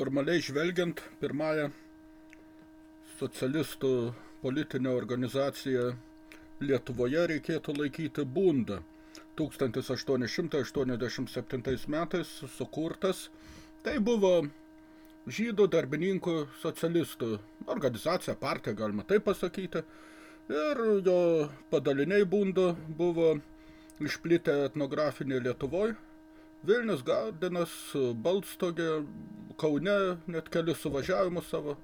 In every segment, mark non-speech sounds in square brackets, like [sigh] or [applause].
formaliai žvelgiant, pirmąją socialistų politinę organizaciją Lietuvoje reikėtų laikyti bundą. 1887 metais sukurtas. Tai buvo žydų darbininkų socialistų organizacija, partija, galima taip pasakyti. Ir jo padaliniai bundu buvo išplitę etnografinė Lietuvoje. Vilnius, Gaudinas, Balstogė, Kaune net keli suvažiavimus savo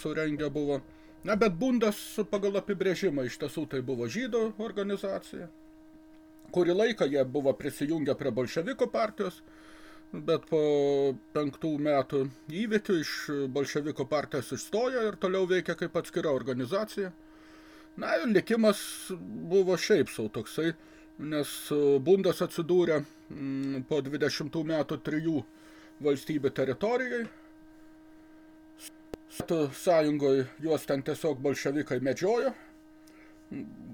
surengę buvo. Na, bet bundas pagal apibrėžimą iš tiesų tai buvo žydų organizacija. Kurį laiką jie buvo prisijungę prie bolševiko partijos, bet po penktų metų įvykių iš bolševiko partijos išstojo ir toliau veikia kaip atskira organizacija. Na, ir likimas buvo šiaip sau toksai, nes bundas atsidūrė po 20 metų trijų valstybių teritorijai, sąjungoje juos ten tiesiog bolševikai medžiojo,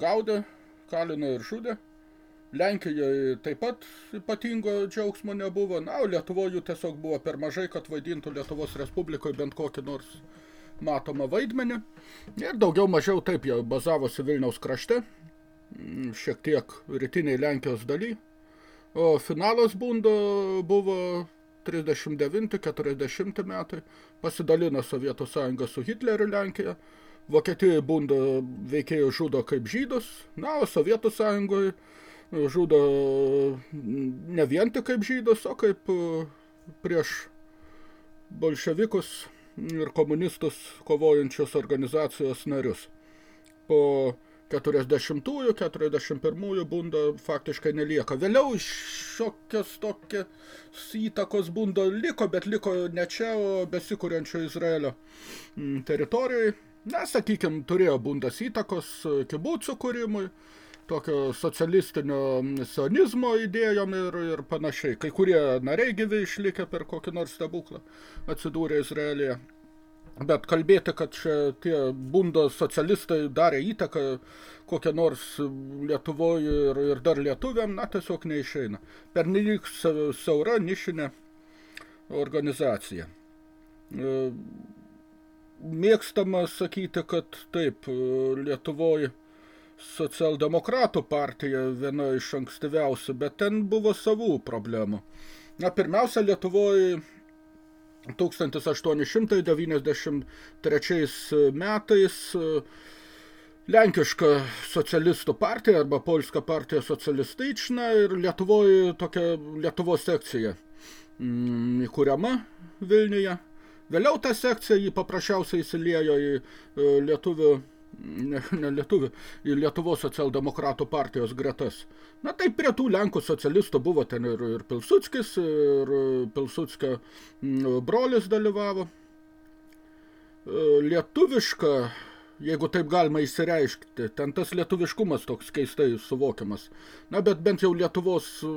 gaudė, kalino ir žudė. Lenkijoje taip pat ypatingo džiaugsmo nebuvo. Na, o Lietuvoje jų tiesiog buvo per mažai, kad vaidintų Lietuvos Respublikoje bent kokį nors matomą vaidmenį. Ir daugiau mažiau taip jau bazavosi Vilniaus krašte, šiek tiek rytiniai Lenkijos daly. O finalas bundo buvo 39-40 metai pasidalino Sovietų sąjunga su Hitleriu Lenkija. Vokietijoje bunda veikėjų žudo kaip žydus, na, o Sovietų sąjungoje žudo ne vien tik kaip žydus, o kaip prieš bolševikus ir komunistus kovojančios organizacijos narius. Po 40-ųjų, 41-ųjų bunda faktiškai nelieka. Vėliau šiokios tokios įtakos bunda liko, bet liko ne čia, o besikuriančio Izraelio mm, teritorijoje. Na, sakykime, turėjo bundas įtakos kibucų kūrimui, tokio socialistinio sionizmo idėjom ir, ir panašiai. Kai kurie nariai gyvi išlikę per kokį nors stebuklą atsidūrė Izraelyje. Bet kalbėti, kad čia tie bundo socialistai darė įtaką kokią nors Lietuvoje ir, ir dar lietuviam, na, tiesiog neišeina. Per nelik siaura nišinė organizacija. E, mėgstama sakyti, kad taip, Lietuvoje socialdemokratų partija viena iš ankstyviausių, bet ten buvo savų problemų. Na, pirmiausia, Lietuvoje 1893 metais e, Lenkiška socialistų partija arba Polska partija socialistaična ir Lietuvoje tokia Lietuvos sekcija mm, įkuriama Vilniuje. Vėliau ta sekcija jį paprasčiausiai įsiliejo į e, lietuvių ne, ne lietuvių, į Lietuvos socialdemokratų partijos gretas. Na tai prie tų Lenkų socialistų buvo ten ir, ir Pilsudskis, ir Pilsudskio mm, brolis dalyvavo. E, lietuviška, jeigu taip galima įsireiškti, ten tas lietuviškumas toks keistai suvokiamas. Na, bet bent jau Lietuvos e,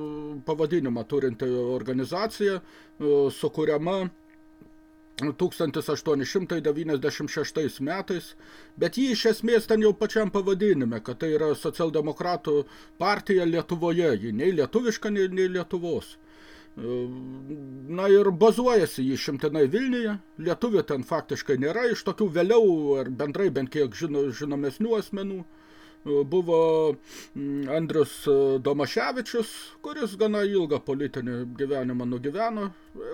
pavadinimą turinti organizacija, e, sukuriama 1896 metais, bet jį iš esmės ten jau pačiam pavadinime, kad tai yra socialdemokratų partija Lietuvoje, ji nei lietuviška, nei, nei Lietuvos. Na ir bazuojasi jį šimtinai Vilniuje, lietuvių ten faktiškai nėra, iš tokių vėliau, ar bendrai bent kiek žino, žinomesnių asmenų, buvo mm, Andrius e, Domaševičius, kuris gana ilgą politinį gyvenimą nugyveno,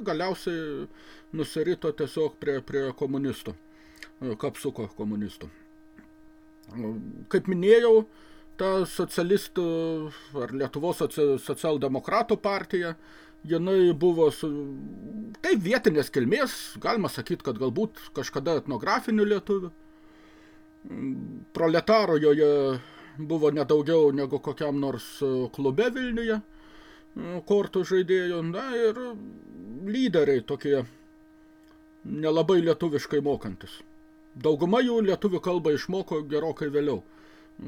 galiausiai nusirito tiesiog prie, prie komunistų, e, kapsuko komunistų. Kaip minėjau, ta socialistų ar Lietuvos socialdemokratų partija, jinai buvo su, taip vietinės kilmės, galima sakyti, kad galbūt kažkada etnografinių lietuvių, proletaro joje buvo nedaugiau negu kokiam nors e, klube Vilniuje, e, kortų žaidėjų, na ir lyderiai tokie nelabai lietuviškai mokantis. Dauguma jų lietuvių kalbą išmoko gerokai vėliau,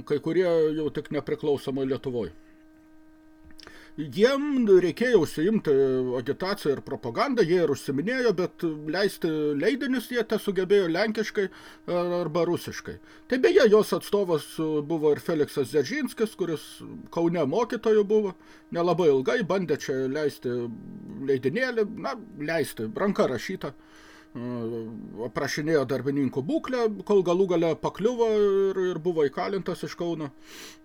kai kurie jau tik nepriklausomai Lietuvoje. Jiem reikėjo užsiimti agitaciją ir propagandą, jie ir užsiminėjo, bet leisti leidinius jie te sugebėjo lenkiškai arba rusiškai. Tai beje, jos atstovas buvo ir Feliksas Zeržinskis, kuris Kaune mokytojų buvo, nelabai ilgai bandė čia leisti leidinėlį, na, leisti, ranka rašytą aprašinėjo darbininkų būklę, kol galų gale pakliuvo ir, ir buvo įkalintas iš Kauno.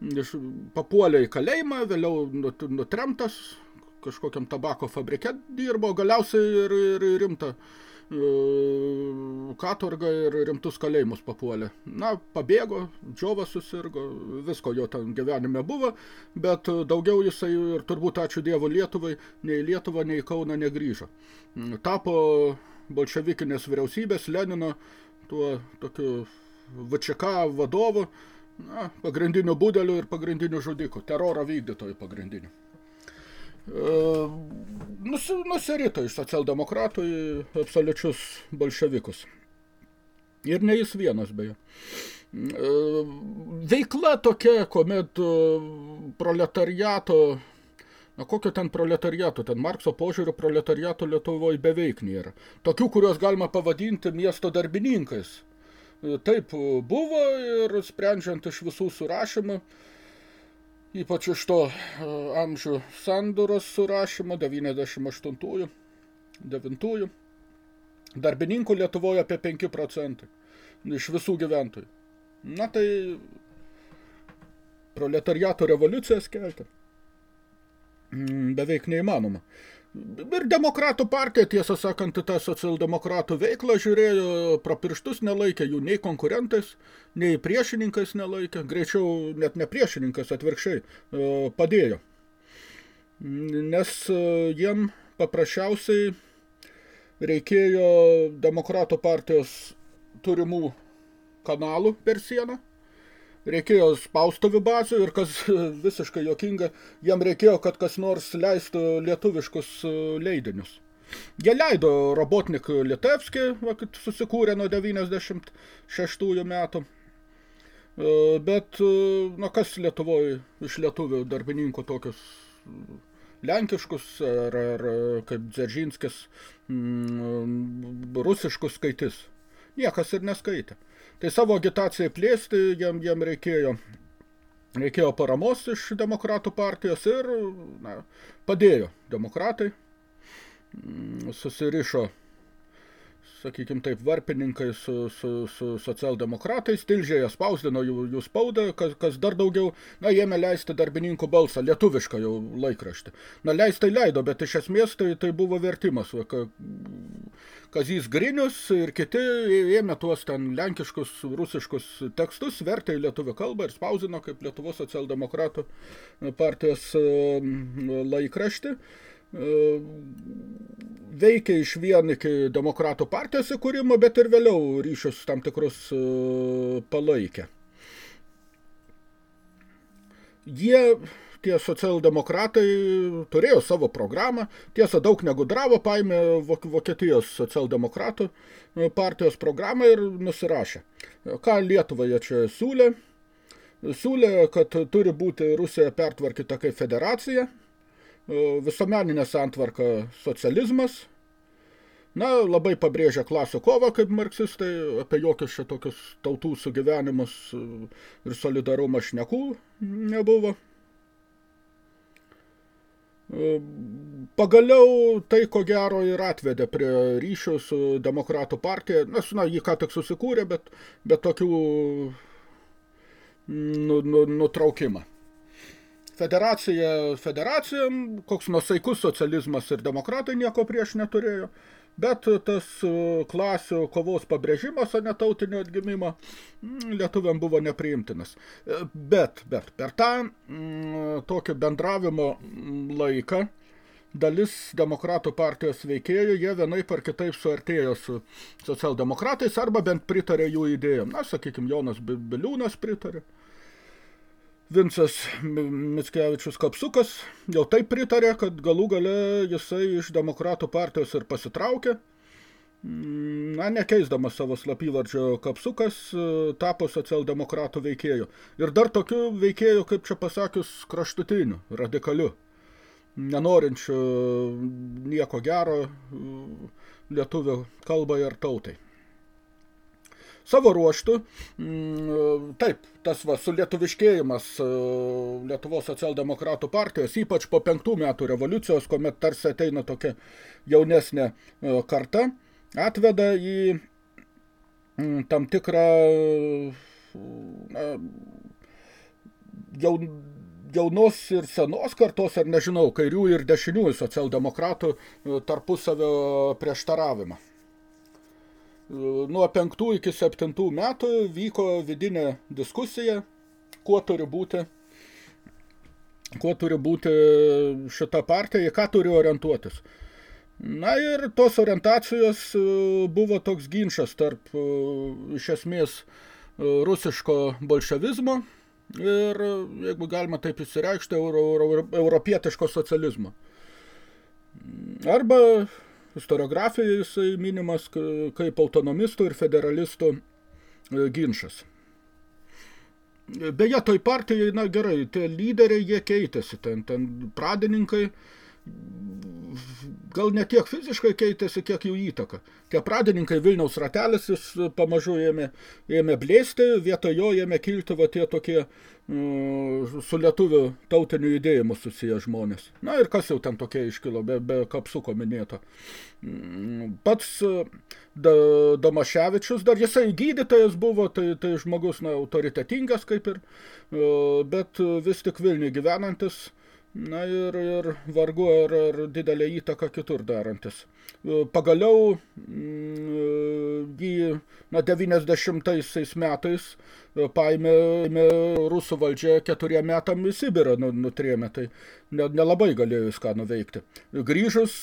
Iš, papuolė į kalėjimą, vėliau nutremtas, kažkokiam tabako fabrike dirbo, galiausiai ir, ir, rimta katorgą ir rimtus kalėjimus papuolė. Na, pabėgo, džiovas susirgo, visko jo ten gyvenime buvo, bet daugiau jisai ir turbūt ačiū Dievo Lietuvai, nei Lietuvą, nei Kauną negrįžo. Tapo bolševikinės vyriausybės Lenino tuo tokiu VČK vadovu, na, pagrindiniu budeliu ir pagrindiniu žudiku, teroro vykdytojų pagrindiniu. E, nus, nusirito iš socialdemokratų į absoliučius bolševikus. Ir ne jis vienas, beje. E, veikla tokia, kuomet e, proletariato Na kokio ten proletariato, ten Markso požiūrių proletariato Lietuvoje beveik nėra. Tokių, kuriuos galima pavadinti miesto darbininkais. E, taip buvo ir sprendžiant iš visų surašymų, ypač iš to e, amžių sandoros surašymo 98-ųjų, 9-ųjų, darbininkų Lietuvoje apie 5 procentai iš visų gyventojų. Na tai proletariato revoliucijas kelti. Mm, beveik neįmanoma. Ir demokratų partija, tiesą sakant, tą socialdemokratų veiklą žiūrėjo, pro pirštus nelaikė jų nei konkurentais, nei priešininkais nelaikė, greičiau net ne priešininkas atvirkščiai e, padėjo. Nes e, jiem paprasčiausiai reikėjo demokratų partijos turimų kanalų per sieną, reikėjo spaustuvių bazių ir kas visiškai jokinga, jam reikėjo, kad kas nors leistų lietuviškus e, leidinius. Jie leido Robotnik Lietevskį, va, susikūrė nuo 96 metų. E, bet, e, na, kas Lietuvoje iš lietuvių darbininkų tokius lenkiškus ar, ar kaip Dzeržinskis, mm, rusiškus skaitis? Niekas ir neskaitė. Tai savo agitacijai plėsti jam, jam reikėjo, reikėjo paramos iš demokratų partijos ir na, padėjo demokratai, mm, susirišo sakykim taip, varpininkai su, su, su socialdemokratais, tilžėje spausdino jų, jų spaudą, kas, kas dar daugiau, na, jėmė leisti darbininkų balsą, lietuvišką jau laikraštį. Na, leistai leido, bet iš esmės tai, tai buvo vertimas. Ka, Kazys Grinius ir kiti ėmė tuos ten lenkiškus, rusiškus tekstus, vertė į lietuvių kalbą ir spausdino kaip Lietuvos socialdemokratų partijos laikraštį. Veikia iš vien iki demokratų partijos įkūrimo, bet ir vėliau ryšius tam tikrus e, palaikė. Jie, tie socialdemokratai, turėjo savo programą, tiesa daug negudravo, paėmė Vokietijos socialdemokratų e, partijos programą ir nusirašė. Ką Lietuvą jie čia siūlė? Siūlė, kad turi būti Rusija pertvarkyta kaip federacija – visuomeninė santvarka socializmas, na, labai pabrėžia klasų kovą kaip marksistai, apie jokius čia tokius tautų sugyvenimus ir solidarumą šnekų nebuvo. Pagaliau tai, ko gero, ir atvedė prie ryšių su demokratų partija, nes, na, jį ką tik susikūrė, bet, bet tokių nu, nu, nutraukimą. Federacija federacijam, koks nusaikus socializmas ir demokratai nieko prieš neturėjo, bet tas e, klasių kovos pabrėžimas, o ne tautinio atgimimo, mm, lietuviam buvo nepriimtinas. E, bet, bet per tą m, mm, tokį bendravimo laiką dalis demokratų partijos veikėjų, jie vienaip ar kitaip suartėjo su socialdemokratais arba bent pritarė jų idėjom. Na, sakykime, Jonas Biliūnas pritarė. Vincas Mickevičius Kapsukas jau taip pritarė, kad galų gale jisai iš demokratų partijos ir pasitraukė. Mm, na, nekeisdamas savo slapyvardžio Kapsukas, tapo socialdemokratų veikėjų. Ir dar tokių veikėjų, kaip čia pasakius, kraštutinių, radikalių. nenorinčių nieko gero lietuvių kalbai ir tautai. Savo ruoštų, taip, tas va, sulietuviškėjimas Lietuvos socialdemokratų partijos, ypač po penktų metų revoliucijos, kuomet tarsi ateina tokia jaunesnė karta, atveda į tam tikrą na, jaun, jaunos ir senos kartos, ar nežinau, kairių ir dešiniųjų socialdemokratų tarpusavio prieštaravimą. Nuo penktų iki septintų metų vyko vidinė diskusija, kuo turi būti, kuo turi būti šita partija, į ką turi orientuotis. Na ir tos orientacijos buvo toks ginčas tarp iš esmės rusiško bolševizmo ir, jeigu galima taip įsireikšti, euro, euro, europietiško socializmo. Arba historiografija jisai minimas kaip autonomistų ir federalistų e, ginčas. Beje, toj partijai, na gerai, tie lyderiai, jie keitėsi, ten, ten pradininkai, gal ne tiek fiziškai keitėsi, kiek jų įtaka. Tie pradininkai Vilniaus ratelis jis pamažu ėmė, ėmė blėsti, vietoj jo ėmė kilti va tie tokie mm, su lietuvių tautiniu judėjimu susiję žmonės. Na ir kas jau ten tokie iškilo, be, be kapsuko minėto. Mm, pats da, Domaševičius, dar jisai gydytojas buvo, tai, tai žmogus na, autoritetingas kaip ir, bet vis tik Vilniui gyvenantis, Na ir, ir vargu ar, ar didelę įtaką kitur darantis. Pagaliau mm, jį na, 90 metais paėmė rusų valdžia keturiem metam į Sibirą nu, nutrėmė, tai nelabai ne galėjo jis ką nuveikti. Grįžus,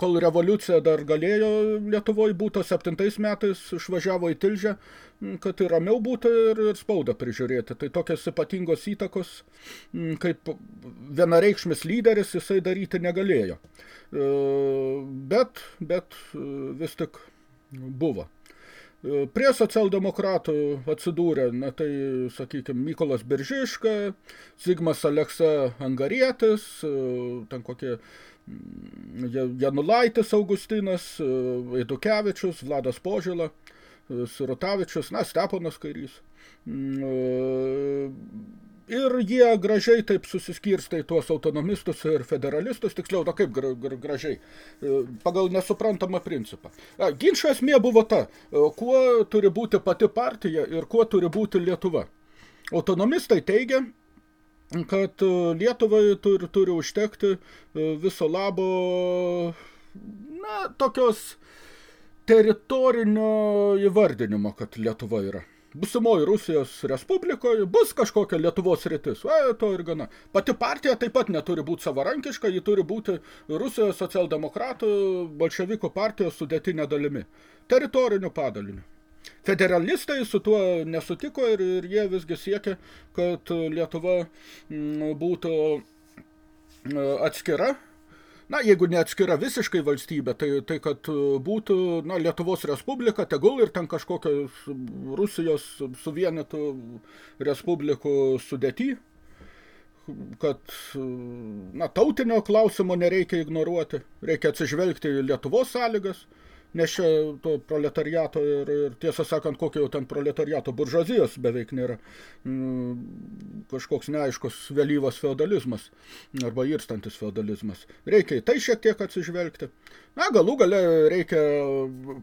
kol revoliucija dar galėjo Lietuvoje būtų, septintais metais išvažiavo į Tilžę, kad tai ramiau būtų ir, ir spaudą prižiūrėti. Tai tokios ypatingos įtakos, kaip vienareikšmis lyderis, jisai daryti negalėjo. E, bet, bet vis tik buvo. E, prie socialdemokratų atsidūrė, na tai, sakykime, Mykolas Biržiška, Zigmas Aleksa Angarietis, e, ten kokie Janulaitis Augustinas, Eidukevičius, Vladas Požila – Sirutavičius, na, Steponas Kairys. E, ir jie gražiai taip susiskirsta į tuos autonomistus ir federalistus, tiksliau, na kaip gra, gra, gražiai, e, pagal nesuprantamą principą. Ginčio esmė buvo ta, e, kuo turi būti pati partija ir kuo turi būti Lietuva. Autonomistai teigia, kad Lietuvai turi, turi užtekti viso labo, na, tokios teritorinio įvardinimo, kad Lietuva yra. Busimoji Rusijos Respublikoje bus kažkokia Lietuvos rytis. E, to ir gana. Pati partija taip pat neturi būti savarankiška, ji turi būti Rusijos socialdemokratų bolševikų partijos sudėtinė dalimi. Teritoriniu padaliniu. Federalistai su tuo nesutiko ir, ir jie visgi siekia, kad Lietuva m, būtų atskira na, jeigu neatskira visiškai valstybė, tai, tai kad e, būtų na, Lietuvos Respublika, tegul ir ten kažkokios Rusijos suvienytų respublikų sudėty, kad e, na, tautinio klausimo nereikia ignoruoti, reikia atsižvelgti į Lietuvos sąlygas, nes čia to proletariato ir, ir tiesą sakant, kokio jau ten proletariato buržuazijos beveik nėra mm, kažkoks neaiškus vėlyvas feodalizmas arba irstantis feodalizmas. Reikia į tai šiek tiek atsižvelgti. Na, galų gale reikia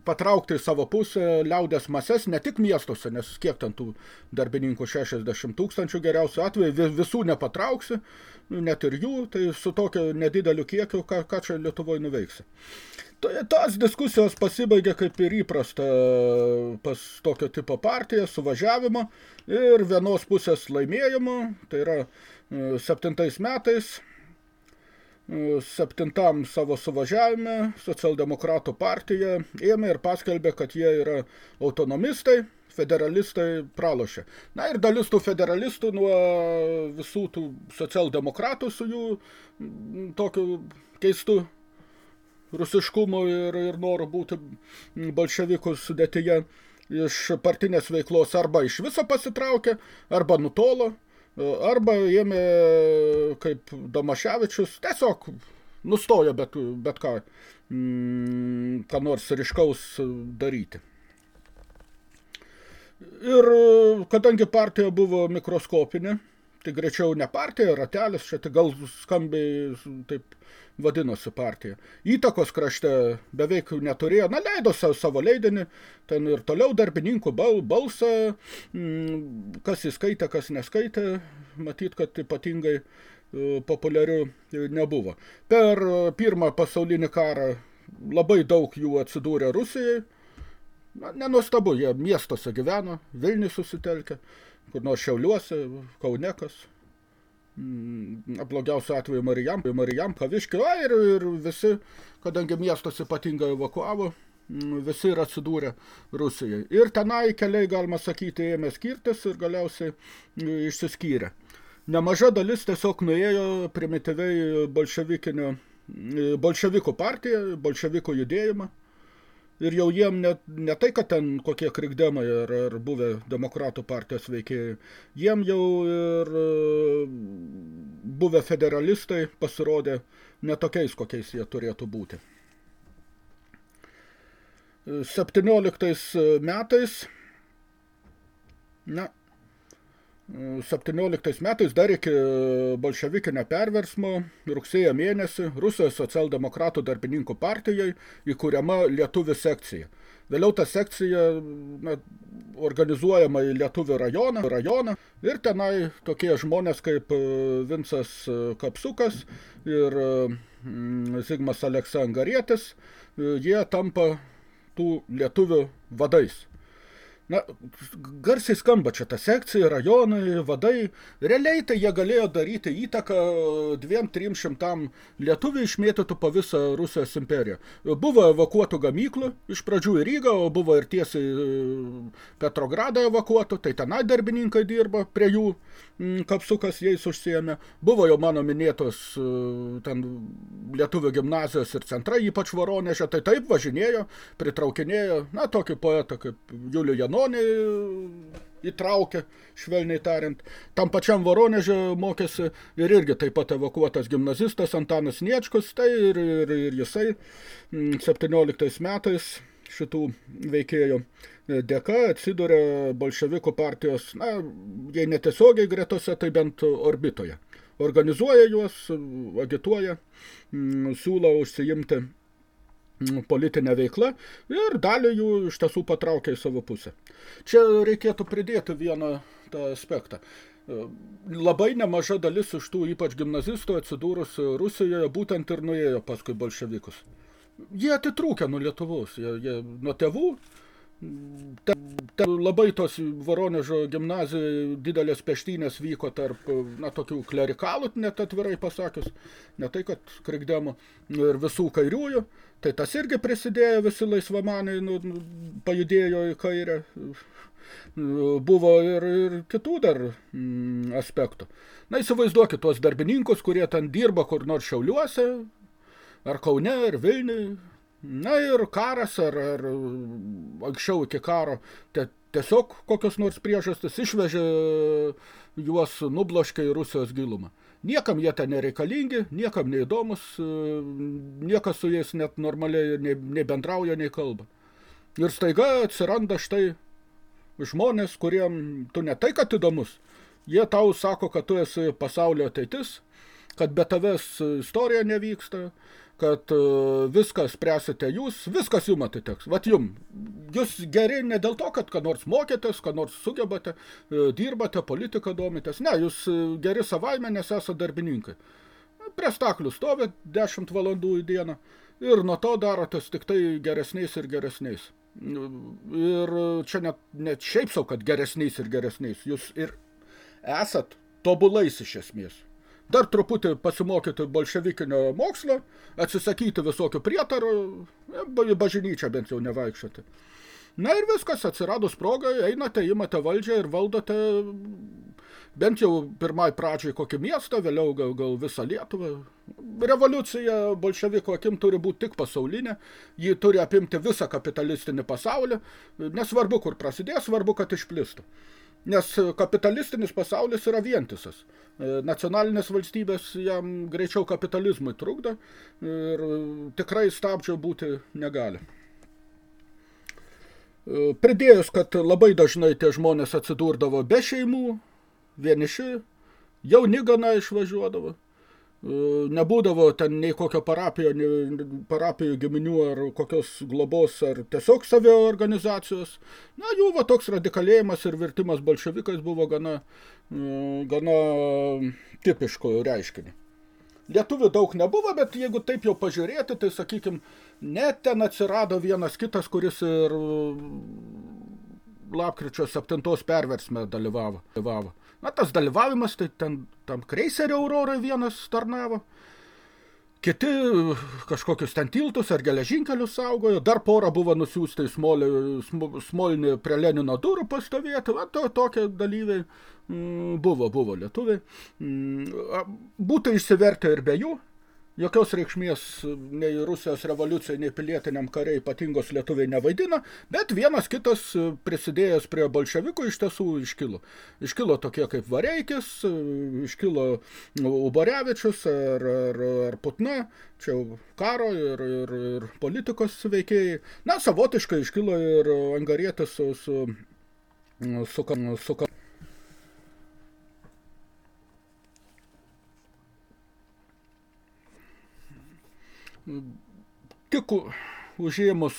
patraukti į savo pusę liaudės mases, ne tik miestuose, nes kiek ten tų darbininkų 60 tūkstančių geriausių atveju visų nepatrauksi, net ir jų, tai su tokiu nedideliu kiekiu, ką, ką čia Lietuvoje nuveiksi. Tos diskusijos pasibaigė kaip ir įprasta pas tokio tipo partiją, suvažiavimo ir vienos pusės laimėjimo, tai yra e, septintais metais, e, septintam savo suvažiavime socialdemokratų partija ėmė ir paskelbė, kad jie yra autonomistai, federalistai pralošė. Na ir dalis tų federalistų nuo visų tų socialdemokratų su jų tokiu keistu rusiškumo ir, ir noro būti bolševikų sudėtyje iš partinės veiklos arba iš viso pasitraukė, arba nutolo arba ėmė, kaip Domaševičius, tiesiog nustojo bet, bet ką, mm, ką nors ryškaus daryti. Ir kadangi partija buvo mikroskopinė, tai greičiau ne partija, ratelis, čia tai gal skambiai taip vadinosi partija. Įtakos krašte beveik neturėjo, na leido savo leidinį, ten ir toliau darbininkų bal, balsą, mm, kas įskaitė, kas neskaitė, matyt, kad ypatingai e, populiarių nebuvo. Per pirmą pasaulinį karą labai daug jų atsidūrė Rusijai, na, nenuostabu, jie miestuose gyveno, Vilnius susitelkė, kur nors Šiauliuose, Kaunekas, mm, blogiausiu atveju Marijam, Marijam, Paviškio, ir, ir visi, kadangi miestas ypatingai evakuavo, mm, visi yra atsidūrę Rusijai. Ir tenai keliai, galima sakyti, ėmė skirtis ir galiausiai mm, išsiskyrė. Nemaža dalis tiesiog nuėjo primityviai bolševikinio, bolševikų partiją, bolševikų judėjimą, Ir jau jiem ne, ne tai, kad ten kokie krikdemai ar, ar buvę demokratų partijos veikėjai, jiem jau ir e, buvę federalistai pasirodė ne tokiais, kokiais jie turėtų būti. 17 metais, na, 17 metais dar iki bolševikinio perversmo rugsėjo mėnesį Rusijos socialdemokratų darbininkų partijai įkūriama lietuvių sekcija. Vėliau ta sekcija na, organizuojama į lietuvių rajoną, rajoną ir tenai tokie žmonės kaip e, Vincas Kapsukas ir Zigmas Aleksa Angarietis, e, jie tampa tų lietuvių vadais. Na, garsiai skamba čia ta sekcija, rajonai, vadai. Realiai tai jie galėjo daryti įtaką dviem, trim šimtam lietuvių išmėtytų po visą Rusijos imperiją. Buvo evakuotų gamyklų, iš pradžių į Rygą, o buvo ir tiesiai Petrogradą evakuotų, tai tenai darbininkai dirbo, prie jų kapsukas jais užsiėmė. Buvo jau mano minėtos e, ten lietuvių gimnazijos ir centrai, ypač Voronežė, tai taip važinėjo, pritraukinėjo, na, tokį poetą kaip Julių Janų Danonį įtraukė, švelniai tariant. Tam pačiam Voronežė mokėsi ir irgi taip pat evakuotas gimnazistas Antanas Niečkus, tai ir, ir, ir jisai 17 mm, metais šitų veikėjų dėka atsiduria bolševikų partijos, na, jei netiesiogiai gretose, tai bent orbitoje. Organizuoja juos, agituoja, mm, siūlo užsiimti politinė veikla ir dalį jų iš tiesų patraukia į savo pusę. Čia reikėtų pridėti vieną tą aspektą. Labai nemaža dalis iš tų ypač gimnazistų atsidūrus Rusijoje būtent ir nuėjo paskui bolševikus. Jie atitrūkė nuo Lietuvos, jie, jie nuo tėvų, Ten, ten labai tos Voronežo gimnazijoje didelės peštynės vyko tarp, na, tokių klerikalų, net atvirai pasakius, ne tai, kad krikdemų ir visų kairiųjų, tai tas irgi prisidėjo, visi laisvamaniai nu, nu, pajudėjo į kairę, buvo ir, ir kitų dar mm, aspektų. Na, įsivaizduokit tuos darbininkus, kurie ten dirba kur nors Šiauliuose, ar Kaune, ar Vilniui, Na ir karas ar, ar anksčiau iki karo te, tiesiog kokios nors priežastis išvežė juos nubloškė į Rusijos gilumą. Niekam jie ten nereikalingi, niekam neįdomus, niekas su jais net normaliai nei, nei bendrauja, nei kalba. Ir staiga atsiranda štai žmonės, kuriem tu ne tai, kad įdomus, jie tau sako, kad tu esi pasaulio ateitis, kad be tavęs istorija nevyksta, kad e, viską spręsite jūs, viskas jum atiteks. Vat jum. Jūs geri ne dėl to, kad ką nors mokėtės, ką nors sugebate, e, dirbate, politiką domitės. Ne, jūs e, geri savaime, nes esate darbininkai. Prie staklių stovėt 10 valandų į dieną ir nuo to darotės tik tai geresniais ir geresniais. Ir čia net, net šiaip sau, kad geresniais ir geresniais. Jūs ir esat tobulais iš esmės dar truputį pasimokyti bolševikinio mokslo, atsisakyti visokių prietarų, į bažnyčią bent jau nevaikščioti. Na ir viskas, atsiradus progai, einate, imate valdžią ir valdote bent jau pirmai pradžiai kokį miestą, vėliau gal, gal visą Lietuvą. Revoliucija bolševiko akim turi būti tik pasaulinė, ji turi apimti visą kapitalistinį pasaulį, nesvarbu, kur prasidės, svarbu, kad išplistų. Nes kapitalistinis pasaulis yra vientisas. E, nacionalinės valstybės jam greičiau kapitalizmui trukdo ir tikrai stabdžio būti negali. E, pridėjus, kad labai dažnai tie žmonės atsidurdavo be šeimų, vieniši, jauni gana išvažiuodavo. Nebūdavo ten nei kokio parapijo, nei parapijų giminių ar kokios globos ar tiesiog savio organizacijos. Na, jų va toks radikalėjimas ir virtimas bolševikais buvo gana, e, gana tipiško reiškinį. Lietuvių daug nebuvo, bet jeigu taip jau pažiūrėti, tai sakykim, net ten atsirado vienas kitas, kuris ir lapkričio 7 perversme dalyvavo. dalyvavo. Na, tas dalyvavimas, tai ten tam kreiserio aurorai vienas tarnavo. Kiti kažkokius ten tiltus ar geležinkelius saugojo, dar porą buvo nusiųsti į smolį, smolinį prie Lenino durų pastovėti, va, to, tokie dalyviai mm, buvo, buvo lietuviai. Mm, būtų išsivertę ir be jų, Jokios reikšmės nei Rusijos revoliucijai, nei pilietiniam kariai ypatingos lietuviai nevaidina, bet vienas kitas prisidėjęs prie bolševikų iš tiesų iškilo. Iškilo tokie kaip Vareikis, iškilo Ubarevičius ar, ar, ar Putna, čia karo ir, ir, ir politikos veikėjai. Na, savotiškai iškilo ir Angarietis su, su, su, su, su tik užėmus,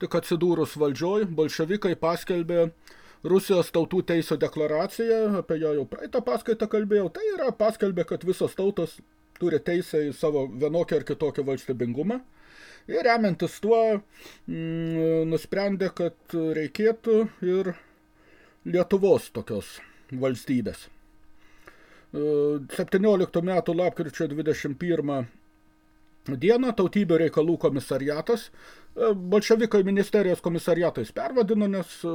tik atsidūrus valdžioj, bolševikai paskelbė Rusijos tautų teisų deklaraciją, apie ją jau praeitą paskaitą kalbėjau, tai yra paskelbė, kad visos tautos turi teisę į savo vienokį ar kitokį valstybingumą. Ir remiantis tuo, mm, nusprendė, kad reikėtų ir Lietuvos tokios valstybės. 17 metų lapkričio 21 dieną tautybių reikalų komisariatas, e, bolševikai ministerijos komisariatais pervadino, nes e,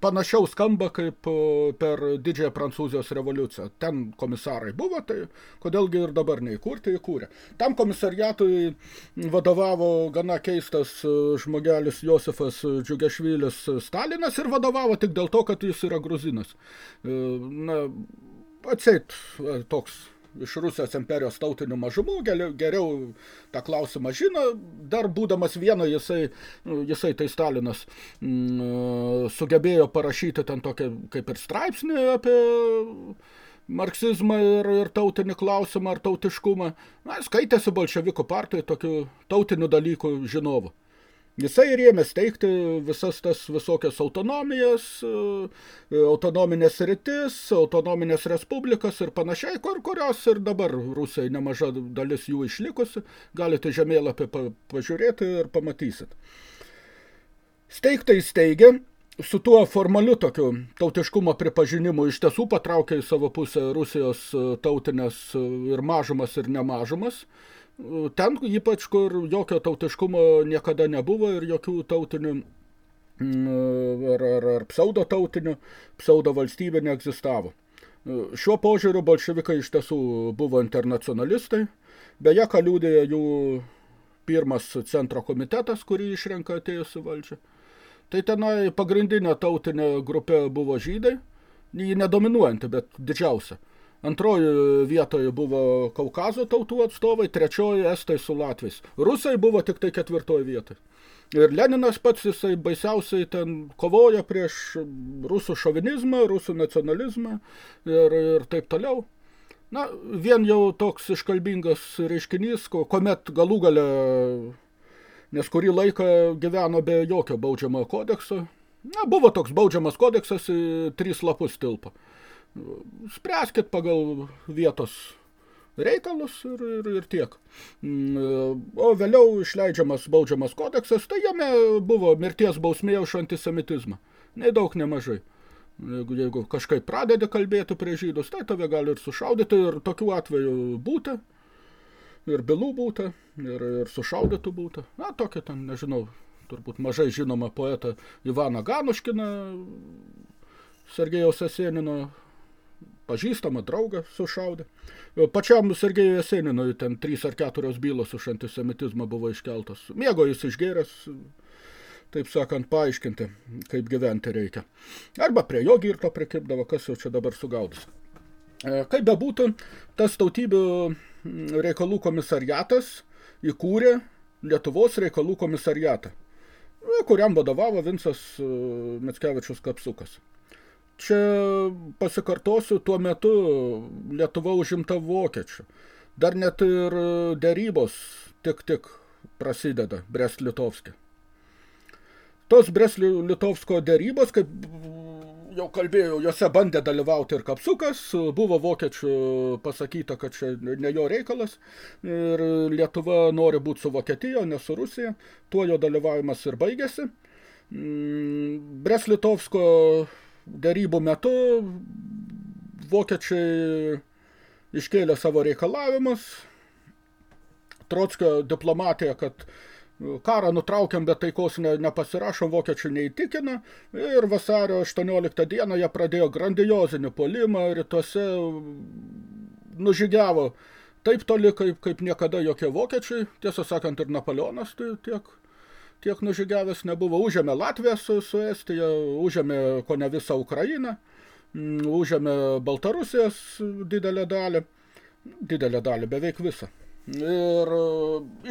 panašiau skamba kaip e, per didžiąją Prancūzijos revoliuciją. Ten komisarai buvo, tai kodėlgi ir dabar neįkurti įkūrė. Tam komisariatui vadovavo gana keistas žmogelis Josifas Džiugešvilis Stalinas ir vadovavo tik dėl to, kad jis yra gruzinas. Na, atseit toks iš Rusijos imperijos tautinių mažumų, geriau tą klausimą žino, dar būdamas vieno jisai, jisai tai Stalinas mm, sugebėjo parašyti ten tokią kaip ir straipsnį apie marksizmą ir, ir tautinį klausimą ar tautiškumą. Na, skaitėsi bolševikų partijai tokių tautinių dalykų žinovų. Jisai rėmė steigti visas tas visokias autonomijas, e, autonominės rytis, autonominės respublikas ir panašiai, kur, kurios ir dabar Rusijai nemaža dalis jų išlikusi. Galite žemėlapį pa, pažiūrėti ir pamatysit. Steigtai steigė, su tuo formaliu tokiu tautiškumo pripažinimu iš tiesų patraukė į savo pusę Rusijos tautinės ir mažumas ir nemažumas. Ten ypač, kur jokio tautiškumo niekada nebuvo ir jokių tautinių mm, ar, ar, ar pseudo tautinių, pseudo valstybė neegzistavo. Šiuo požiūriu bolševikai iš tiesų buvo internacionalistai, beje, ką liūdėjo jų pirmas centro komitetas, kurį išrenka atėjusi valdžia. Tai tenai pagrindinė tautinė grupė buvo žydai, nedominuojanti, bet didžiausia. Antroji vietoje buvo Kaukazo tautų atstovai, trečioji estai su Latviais. Rusai buvo tik tai ketvirtoje vietoje. Ir Leninas pats jisai baisiausiai ten kovoja prieš rusų šovinizmą, rusų nacionalizmą ir, ir taip toliau. Na, vien jau toks iškalbingas reiškinys, kuomet galų gale, nes kurį laiką gyveno be jokio baudžiamo kodekso. Na, buvo toks baudžiamas kodeksas, trys lapus tilpa spręskit pagal vietos reikalus ir, ir, ir tiek. Mm, o vėliau išleidžiamas baudžiamas kodeksas, tai jame buvo mirties bausmė už antisemitizmą. Nei daug, nemažai. Jeigu, jeigu kažkaip pradedi kalbėti prie žydus, tai tave gali ir sušaudyti, ir tokių atvejų būta, ir bylų būta, ir, ir sušaudytų būta. Na, tokia ten, nežinau, turbūt mažai žinoma poetą Ivaną Ganuškiną, Sergejaus Esenino pažįstamą draugą sušaudė. Pačiam Sergejui Jeseninui ten trys ar keturios bylos už antisemitizmą buvo iškeltos. Mėgo jis išgėręs, taip sakant, paaiškinti, kaip gyventi reikia. Arba prie jo girto prikipdavo, kas jau čia dabar sugaudys. E, kaip bebūtų, tas tautybių reikalų komisariatas įkūrė Lietuvos reikalų komisariatą, kuriam vadovavo Vincas e, Mickevičius Kapsukas. Čia pasikartosiu, tuo metu Lietuva užimta vokiečių. Dar net ir dėrybos tik tik prasideda Brest-Litovskė. Tos Brest-Litovsko dėrybos, kaip jau kalbėjau, jose bandė dalyvauti ir Kapsukas, buvo vokiečių pasakyta, kad čia ne jo reikalas ir Lietuva nori būti su Vokietija, ne su Rusija, tuo jo dalyvavimas ir baigėsi. Mm, Brest-Litovsko dėrybų metu vokiečiai iškėlė savo reikalavimus, Trotskio diplomatija, kad karą nutraukiam, bet taikos ne, nepasirašom, vokiečių neįtikina. Ir vasario 18 dieną jie pradėjo grandiozinį polimą, rytuose nužygiavo taip toli, kaip, kaip niekada jokie vokiečiai. Tiesą sakant, ir Napoleonas tai tiek, tiek nužygiavęs nebuvo. Užėmė Latviją su, su Estija, užėmė ko ne visą Ukrainą, užėmė Baltarusijos didelę dalį, didelę dalį, beveik visą ir e,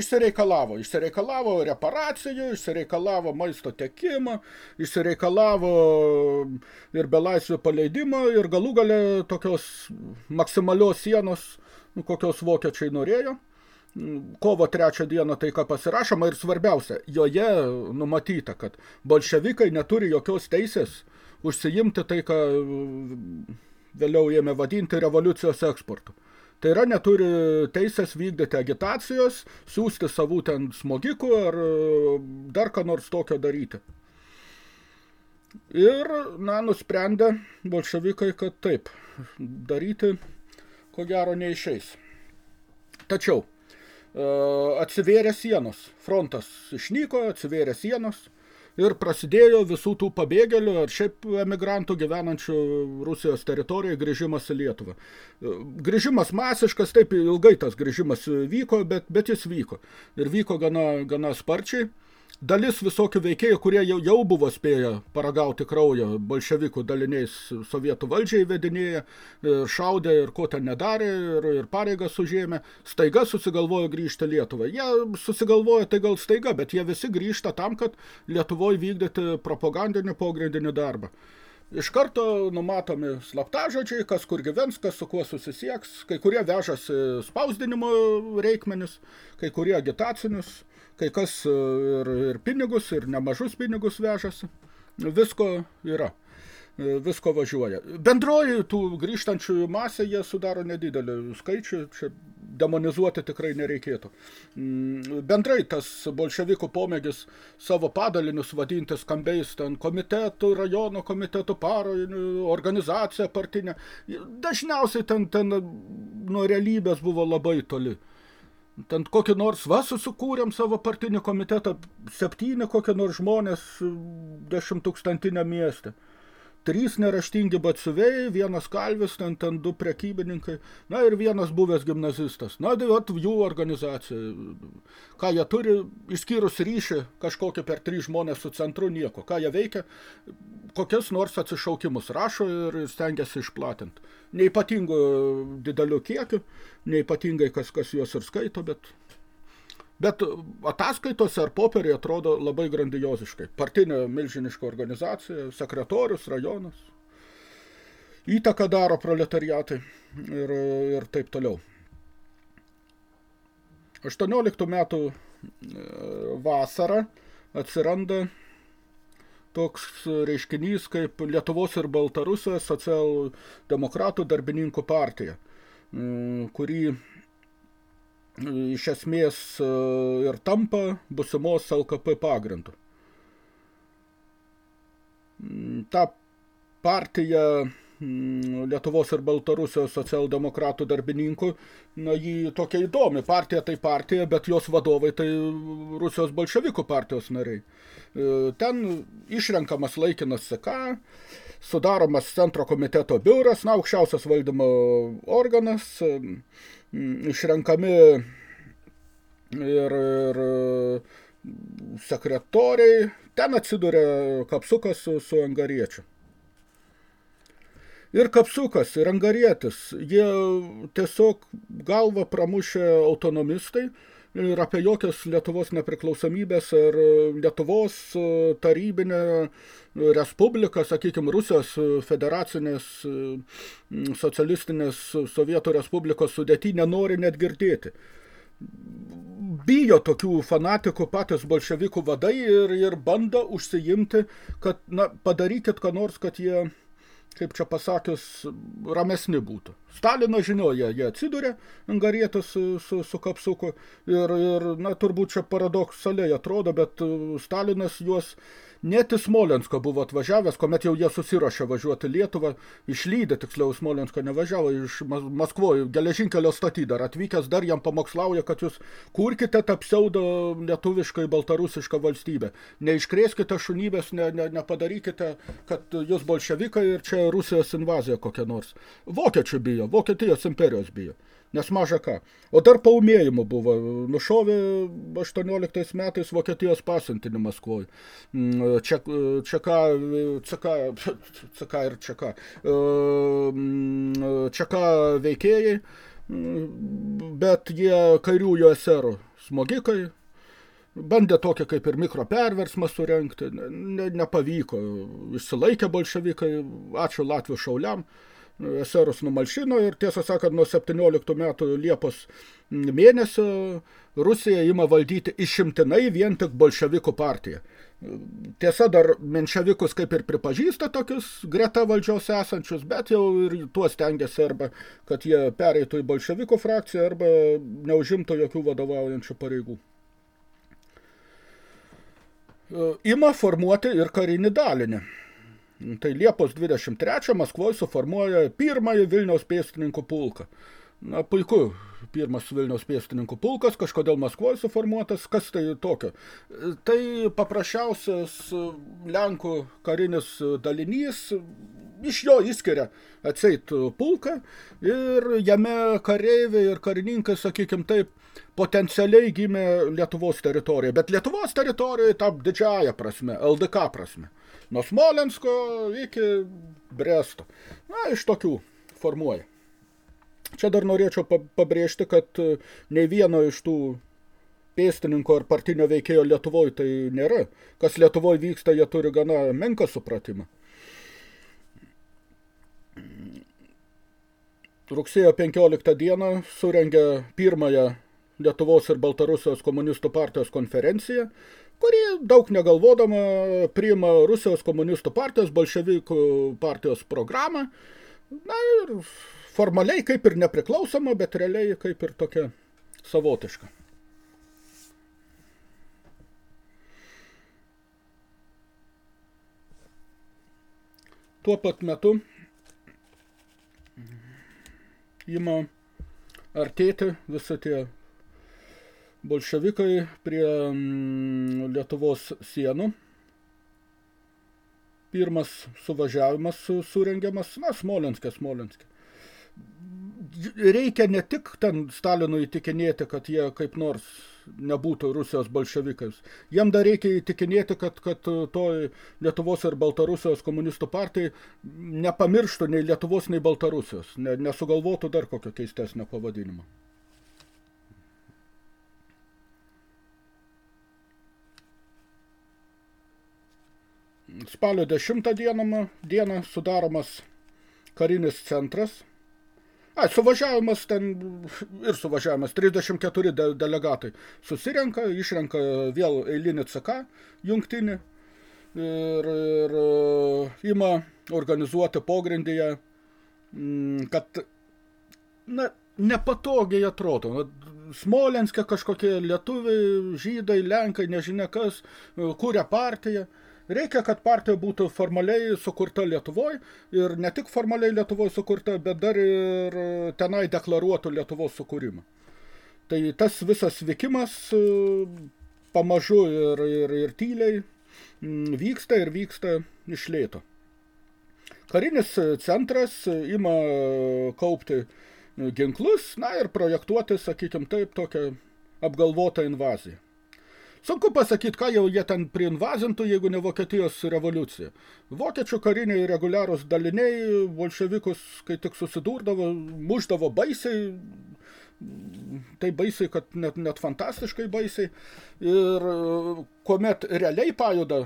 išsireikalavo, išsireikalavo reparacijų, išsireikalavo maisto tekimą, išsireikalavo ir belaisvių paleidimą ir galų gale tokios maksimalios sienos, nu, kokios vokiečiai norėjo. Kovo trečią dieną taika pasirašoma ir svarbiausia, joje numatyta, kad bolševikai neturi jokios teisės užsiimti tai, ką vėliau ėmė vadinti revoliucijos eksportu. Tai yra neturi teisės vykdyti agitacijos, siūsti savų ten smogikų ar dar ką nors tokio daryti. Ir, na, nusprendė bolševikai, kad taip, daryti ko gero neišeis. Tačiau atsivėrė sienos, frontas išnyko, atsivėrė sienos – ir prasidėjo visų tų pabėgėlių ar šiaip emigrantų gyvenančių Rusijos teritorijoje grįžimas į Lietuvą. Grįžimas masiškas, taip ilgai tas grįžimas vyko, bet, bet jis vyko. Ir vyko gana, gana sparčiai dalis visokių veikėjų, kurie jau, jau buvo spėję paragauti kraujo bolševikų daliniais sovietų valdžiai vedinėję, e, šaudė ir ko ten nedarė, ir, ir pareigas užėmė, staiga susigalvojo grįžti Lietuvą. Jie susigalvojo tai gal staiga, bet jie visi grįžta tam, kad Lietuvoje vykdyti propagandinį pogrindinį darbą. Iš karto numatomi slaptažodžiai, kas kur gyvens, kas su kuo susisieks, kai kurie vežasi spausdinimo reikmenis, kai kurie agitacinius, kai kas e, ir, ir pinigus, ir nemažus pinigus vežasi. Visko yra visko važiuoja. Bendroji tų grįžtančiųjų masė, jie sudaro nedidelį skaičių, čia demonizuoti tikrai nereikėtų. Mm, bendrai tas bolševikų pomėgis savo padalinius vadinti skambiais ten komitetų, rajono komitetų, paro, organizacija partinė, dažniausiai ten, ten nuo realybės buvo labai toli ten kokį nors, va, susikūrėm savo partinį komitetą, septyni kokie nors žmonės dešimtūkstantinę miestę trys neraštingi batsiuviai, vienas kalvis, ten, ten du prekybininkai, na ir vienas buvęs gimnazistas. Na, tai vat, jų organizacija. Ką jie turi, išskyrus ryšį kažkokį per trys žmonės su centru, nieko. Ką jie veikia, kokias nors atsišaukimus rašo ir stengiasi išplatinti. Neipatingo dideliu kiekiu, neipatingai kas, kas juos ir skaito, bet Bet ataskaitose ar popieriai atrodo labai grandioziškai. Partinė milžiniška organizacija, sekretorius, rajonas. Įtaką daro proletariatai ir, ir taip toliau. 18 metų e, vasarą atsiranda toks reiškinys kaip Lietuvos ir Baltarusijos socialdemokratų darbininkų partija, kurį iš esmės e, ir tampa busimos LKP pagrindu. Mm, ta partija mm, Lietuvos ir Baltarusijos socialdemokratų darbininkų, na, jį tokia įdomi. Partija tai partija, bet jos vadovai tai Rusijos bolševikų partijos nariai. E, ten išrenkamas laikinas CK, sudaromas centro komiteto biuras, na, aukščiausias valdymo organas, išrenkami ir, ir sekretoriai, ten atsiduria kapsukas su, su angariečiu. Ir kapsukas, ir angarietis, jie tiesiog galvą pramušė autonomistai ir apie jokias Lietuvos nepriklausomybės ir Lietuvos tarybinę respubliką, sakykime, Rusijos federacinės socialistinės Sovietų Respublikos sudėtį nenori net girdėti. Bijo tokių fanatikų patys bolševikų vadai ir, ir bando užsiimti, kad, na, padarykit ką nors, kad jie, kaip čia pasakius, ramesni būtų. Stalino žinioje jie atsidūrė angarietas su, su, su kapsuku ir, ir, na, turbūt čia paradoksaliai atrodo, bet Stalinas juos Net į Smolenską buvo atvažiavęs, kuomet jau jie susiruošė važiuoti Lietuvą, išlydė, tiksliau Smolenską nevažiavo, iš Maskvoje geležinkelio statį dar atvykęs, dar jam pamokslauja, kad jūs kurkite tą pseudo lietuviškai baltarusišką valstybę. Neiškrėskite šunybės, ne, ne, nepadarykite, kad jūs bolševikai ir čia Rusijos invazija kokia nors. Vokiečių bijo, Vokietijos imperijos bijo nes maža ką. O dar paumėjimų buvo, nušovė 18 metais Vokietijos pasiuntinį Maskvoj. Mm, čia, čia ką, čia ką, [laughs] čia ką ir čia ką. Mm, čia ką veikėjai, mm, bet jie kairiųjų eserų smogikai, bandė tokią kaip ir mikroperversmą surenkti, ne, nepavyko, išsilaikė bolševikai, ačiū Latvių šauliam, eserus numalšino ir tiesą sakant nuo 17 metų Liepos mėnesio Rusija ima valdyti išimtinai vien tik bolševikų partiją. Tiesa, dar menševikus kaip ir pripažįsta tokius greta valdžios esančius, bet jau ir tuos stengiasi arba, kad jie pereitų į bolševikų frakciją arba neužimtų jokių vadovaujančių pareigų. Ima formuoti ir karinį dalinį. Tai Liepos 23 Maskvoje suformuoja pirmąjį Vilniaus pėstininkų pulką. Na, puiku, pirmas Vilniaus pėstininkų pulkas, kažkodėl Maskvoje suformuotas, kas tai tokio? Tai paprasčiausias Lenkų karinis dalinys, iš jo įskiria atseit pulką ir jame kareiviai ir karininkai, sakykim taip, potencialiai gimė Lietuvos teritorija, bet Lietuvos teritorija tap didžiaja prasme, LDK prasme nuo Smolensko iki Bresto. Na, iš tokių formuoja. Čia dar norėčiau pabrėžti, kad e, nei vieno iš tų pėstininko ar partinio veikėjo Lietuvoje tai nėra. Kas Lietuvoje vyksta, jie turi gana menką supratimą. Rugsėjo 15 dieną surengė pirmąją Lietuvos ir Baltarusijos komunistų partijos konferenciją, kuri daug negalvodama priima Rusijos komunistų partijos, bolševikų partijos programą. Na ir formaliai kaip ir nepriklausoma, bet realiai kaip ir tokia savotiška. Tuo pat metu ima artėti visi tie bolševikai prie mm, Lietuvos sienų. Pirmas suvažiavimas surengiamas, na, Smolenskė, Smolenskė. Reikia ne tik ten Stalinui įtikinėti, kad jie kaip nors nebūtų Rusijos bolševikais. Jiem dar reikia įtikinėti, kad, kad toj Lietuvos ir Baltarusijos komunistų partijai nepamirštų nei Lietuvos, nei Baltarusijos, ne, nesugalvotų dar kokio keistesnio pavadinimo. Spalio 10 dieną, dieną sudaromas karinis centras. A, suvažiavimas ten ir suvažiavimas, 34 de delegatai susirenka, išrenka vėl eilinį CK jungtinį ir, ir ima organizuoti pogrindyje, mm, kad na, nepatogiai atrodo. Smolenskė kažkokie lietuviai, žydai, lenkai, nežinia kas, kūrė partiją. Reikia, kad partija būtų formaliai sukurta Lietuvoje ir ne tik formaliai Lietuvoje sukurta, bet dar ir tenai deklaruotų Lietuvos sukūrimą. Tai tas visas vykimas e, pamažu ir, ir, ir tyliai vyksta ir vyksta iš lėto. Karinis centras ima kaupti ginklus, na ir projektuoti, sakykim taip, tokią apgalvotą invaziją. Sunku pasakyti, ką jau jie ten priinvazintų, jeigu ne Vokietijos revoliucija. Vokiečių kariniai reguliarūs daliniai bolševikus, kai tik susidurdavo, muždavo baisiai, tai baisiai, kad net, net fantastiškai baisiai. Ir kuomet realiai pajuda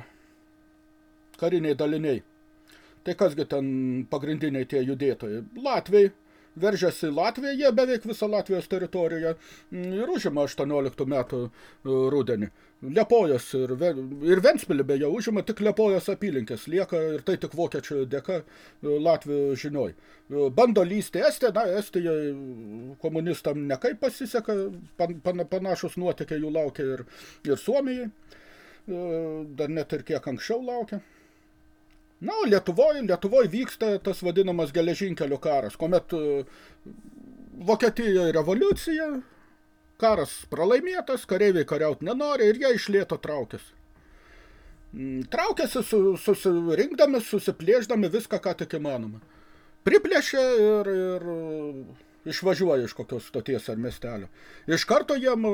kariniai daliniai, tai kasgi ten pagrindiniai tie judėtojai? Latviai, veržiasi į Latviją, jie beveik visą Latvijos teritoriją mm, ir užima 18 metų e, rudenį. Lepojas ir, ir Ventspilį beje užima, tik Lepojas apylinkės lieka ir tai tik vokiečių dėka e, Latvijų žinioj. E, bando lysti Estiją, na, Estijai komunistam nekaip pasiseka, pan, pan, panašus nuotikiai jų laukia ir, ir Suomijai, dar net ir kiek anksčiau laukia. Na, Lietuvoje, Lietuvoje vyksta tas vadinamas geležinkelio karas, kuomet e, Vokietijoje revoliucija, karas pralaimėtas, kareiviai kariaut nenori ir jie iš lėto traukiasi. Mm, traukiasi su, susirinkdami, susiplėždami viską, ką tik įmanoma. Priplėšė ir, ir išvažiuoja iš kokios stoties ar miestelio. Iš karto jiem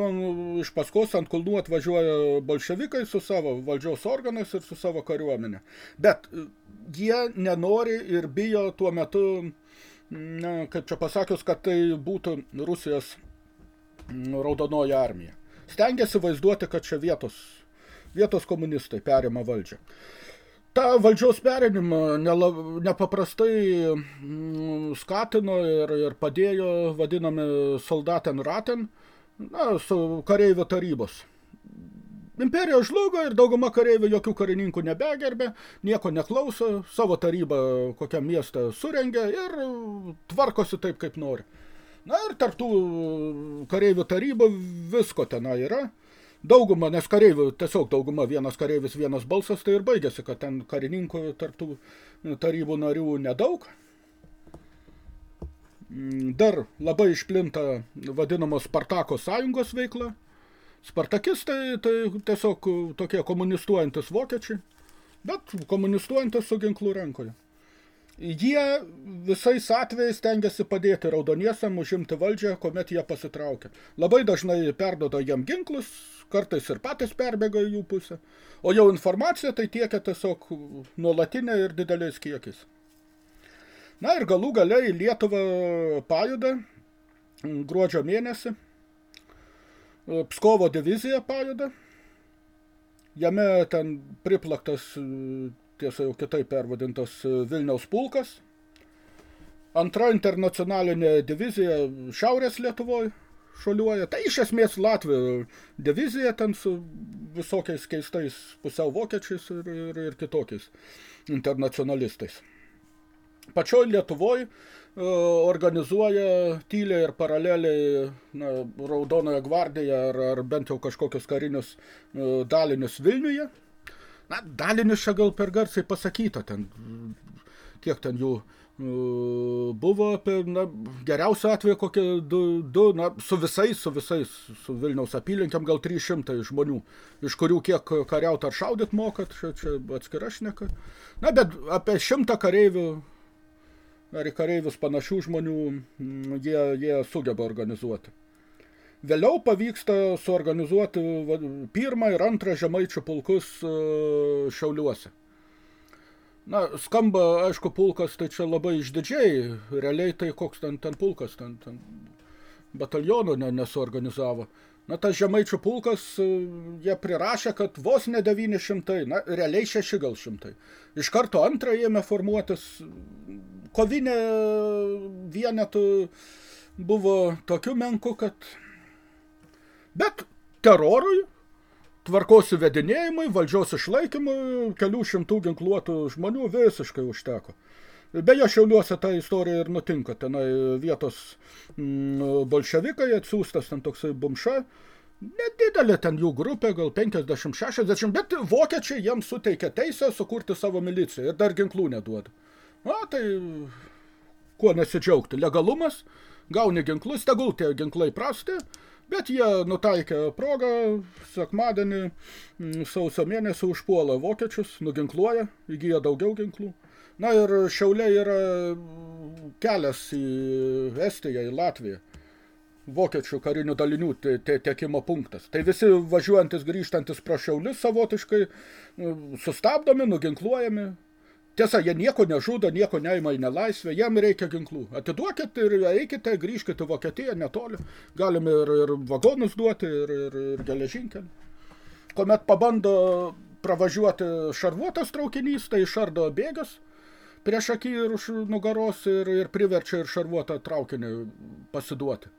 iš paskos ant kulnų atvažiuoja bolševikai su savo valdžiaus organais ir su savo kariuomenė. Bet e, jie nenori ir bijo tuo metu, na, kaip čia pasakius, kad tai būtų Rusijos raudonoji armija. Stengiasi vaizduoti, kad čia vietos, vietos komunistai perima valdžią tą valdžios perinimą nepaprastai mm, skatino ir, ir padėjo vadinami soldaten raten, na, su kareivių tarybos. Imperija žlugo ir dauguma kareivių jokių karininkų nebegerbė, nieko neklauso, savo tarybą kokiam miestą surengė ir tvarkosi taip, kaip nori. Na ir tarptų kareivių tarybų visko tenai yra. Dauguma, nes kareivių, tiesiog dauguma vienas kareivis, vienas balsas, tai ir baigėsi, kad ten karininkų tarptų tarybų narių nedaug. Mm, dar labai išplinta vadinamos Spartako sąjungos veikla. Spartakistai tai tiesiog tokie komunistuojantis vokiečiai, bet komunistuojantis su ginklu rankoje. Jie visais atvejais tengiasi padėti raudoniesiam užimti valdžią, kuomet jie pasitraukia. Labai dažnai perdoda jam ginklus, kartais ir patys perbėga į jų pusę. O jau informacija tai tiekia tiesiog nuolatinė ir dideliais kiekiais. Na ir galų galiai Lietuva pajuda gruodžio mėnesį. Pskovo divizija pajuda. Jame ten priplaktas tiesa jau kitaip pervadintas e, Vilniaus pulkas. Antra internacionalinė divizija Šiaurės Lietuvoje šoliuoja. Tai iš esmės Latvijų divizija ten su visokiais keistais pusiau vokiečiais ir, ir, ir kitokiais internacionalistais. Pačioj Lietuvoje organizuoja tyliai ir paraleliai na, Raudonoje gvardija ar, ar bent jau kažkokius karinius e, dalinius Vilniuje – Na, dalinius čia gal per garsiai pasakyta, ten, kiek ten jų nu, buvo apie, na, geriausiu atveju kokie du, du, na, su visais, su visais, su Vilniaus apylinkiam gal 300 žmonių, iš kurių kiek kariaut ar šaudyt mokat, čia, čia atskira šneka. Na, bet apie šimtą kareivių ar į kareivius panašių žmonių jie, jie sugeba organizuoti. Vėliau pavyksta suorganizuoti pirmą ir antrą žemaičių pulkus e, Šiauliuose. Na, skamba, aišku, pulkas, tai čia labai išdidžiai, realiai tai koks ten, ten pulkas, ten, ten batalionų ne, nesuorganizavo. Na, tas žemaičių pulkas, e, jie prirašė, kad vos ne 900, na, realiai 6 gal šimtai. Iš karto antrą ėmė formuotis, kovinė vienetų buvo tokiu menku, kad Bet terorui, tvarkos įvedinėjimui, valdžios išlaikymui, kelių šimtų ginkluotų žmonių visiškai užteko. Beje, Šiauliuose ta istorija ir nutinka. Tenai vietos mm, bolševikai atsiųstas ten toksai bumša, nedidelė ten jų grupė, gal 50-60, bet vokiečiai jiems suteikia teisę sukurti savo miliciją ir dar ginklų neduoda. Na, tai kuo nesidžiaugti? Legalumas, gauni ginklus, tegul tie ginklai prasti, Bet jie nutaikė progą, sekmadienį mm, sausio mėnesį užpuola vokiečius, nuginkluoja, įgyja daugiau ginklų. Na ir Šiauliai yra kelias į Estiją, į Latviją. vokiečių karinių dalinių tiekimo punktas. Tai visi važiuojantis, grįžtantis pro šiaulius savotiškai sustabdomi, nuginkluojami. Tiesa, jie nieko nežudo, nieko neima į nelaisvę, jam reikia ginklų. Atiduokit ir eikite, grįžkite į Vokietiją, netoli. Galime ir, ir vagonus duoti, ir, ir, ir geležinkelį. Kuomet pabando pravažiuoti šarvuotas traukinys, tai išardo bėgas prieš akį ir už nugaros ir, ir priverčia ir šarvuotą traukinį pasiduoti.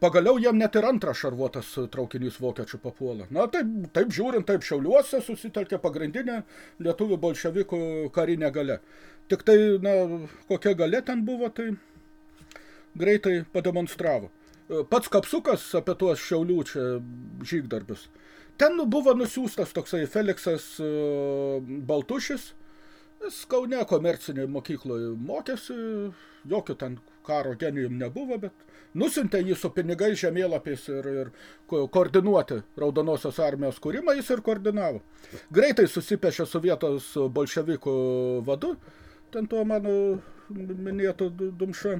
Pagaliau jam net ir antras šarvuotas traukinys vokiečių papuola. Na, taip, taip žiūrint, taip šiauliuose susitelkė pagrindinė lietuvių bolševikų karinė gale. Tik tai, na, kokia gale ten buvo, tai greitai pademonstravo. Pats kapsukas apie tuos šiaulių čia žygdarbius. Ten buvo nusiųstas toksai Feliksas Baltušis, Jis Kaune komercinėje mokykloje mokėsi, jokių ten karo genijum nebuvo, bet nusintė jį su pinigai žemėlapiais ir, ir koordinuoti Raudonosios armijos kūrimą, jis ir koordinavo. Greitai susipešė su vietos bolševikų vadu, ten tuo mano minėtų dumša.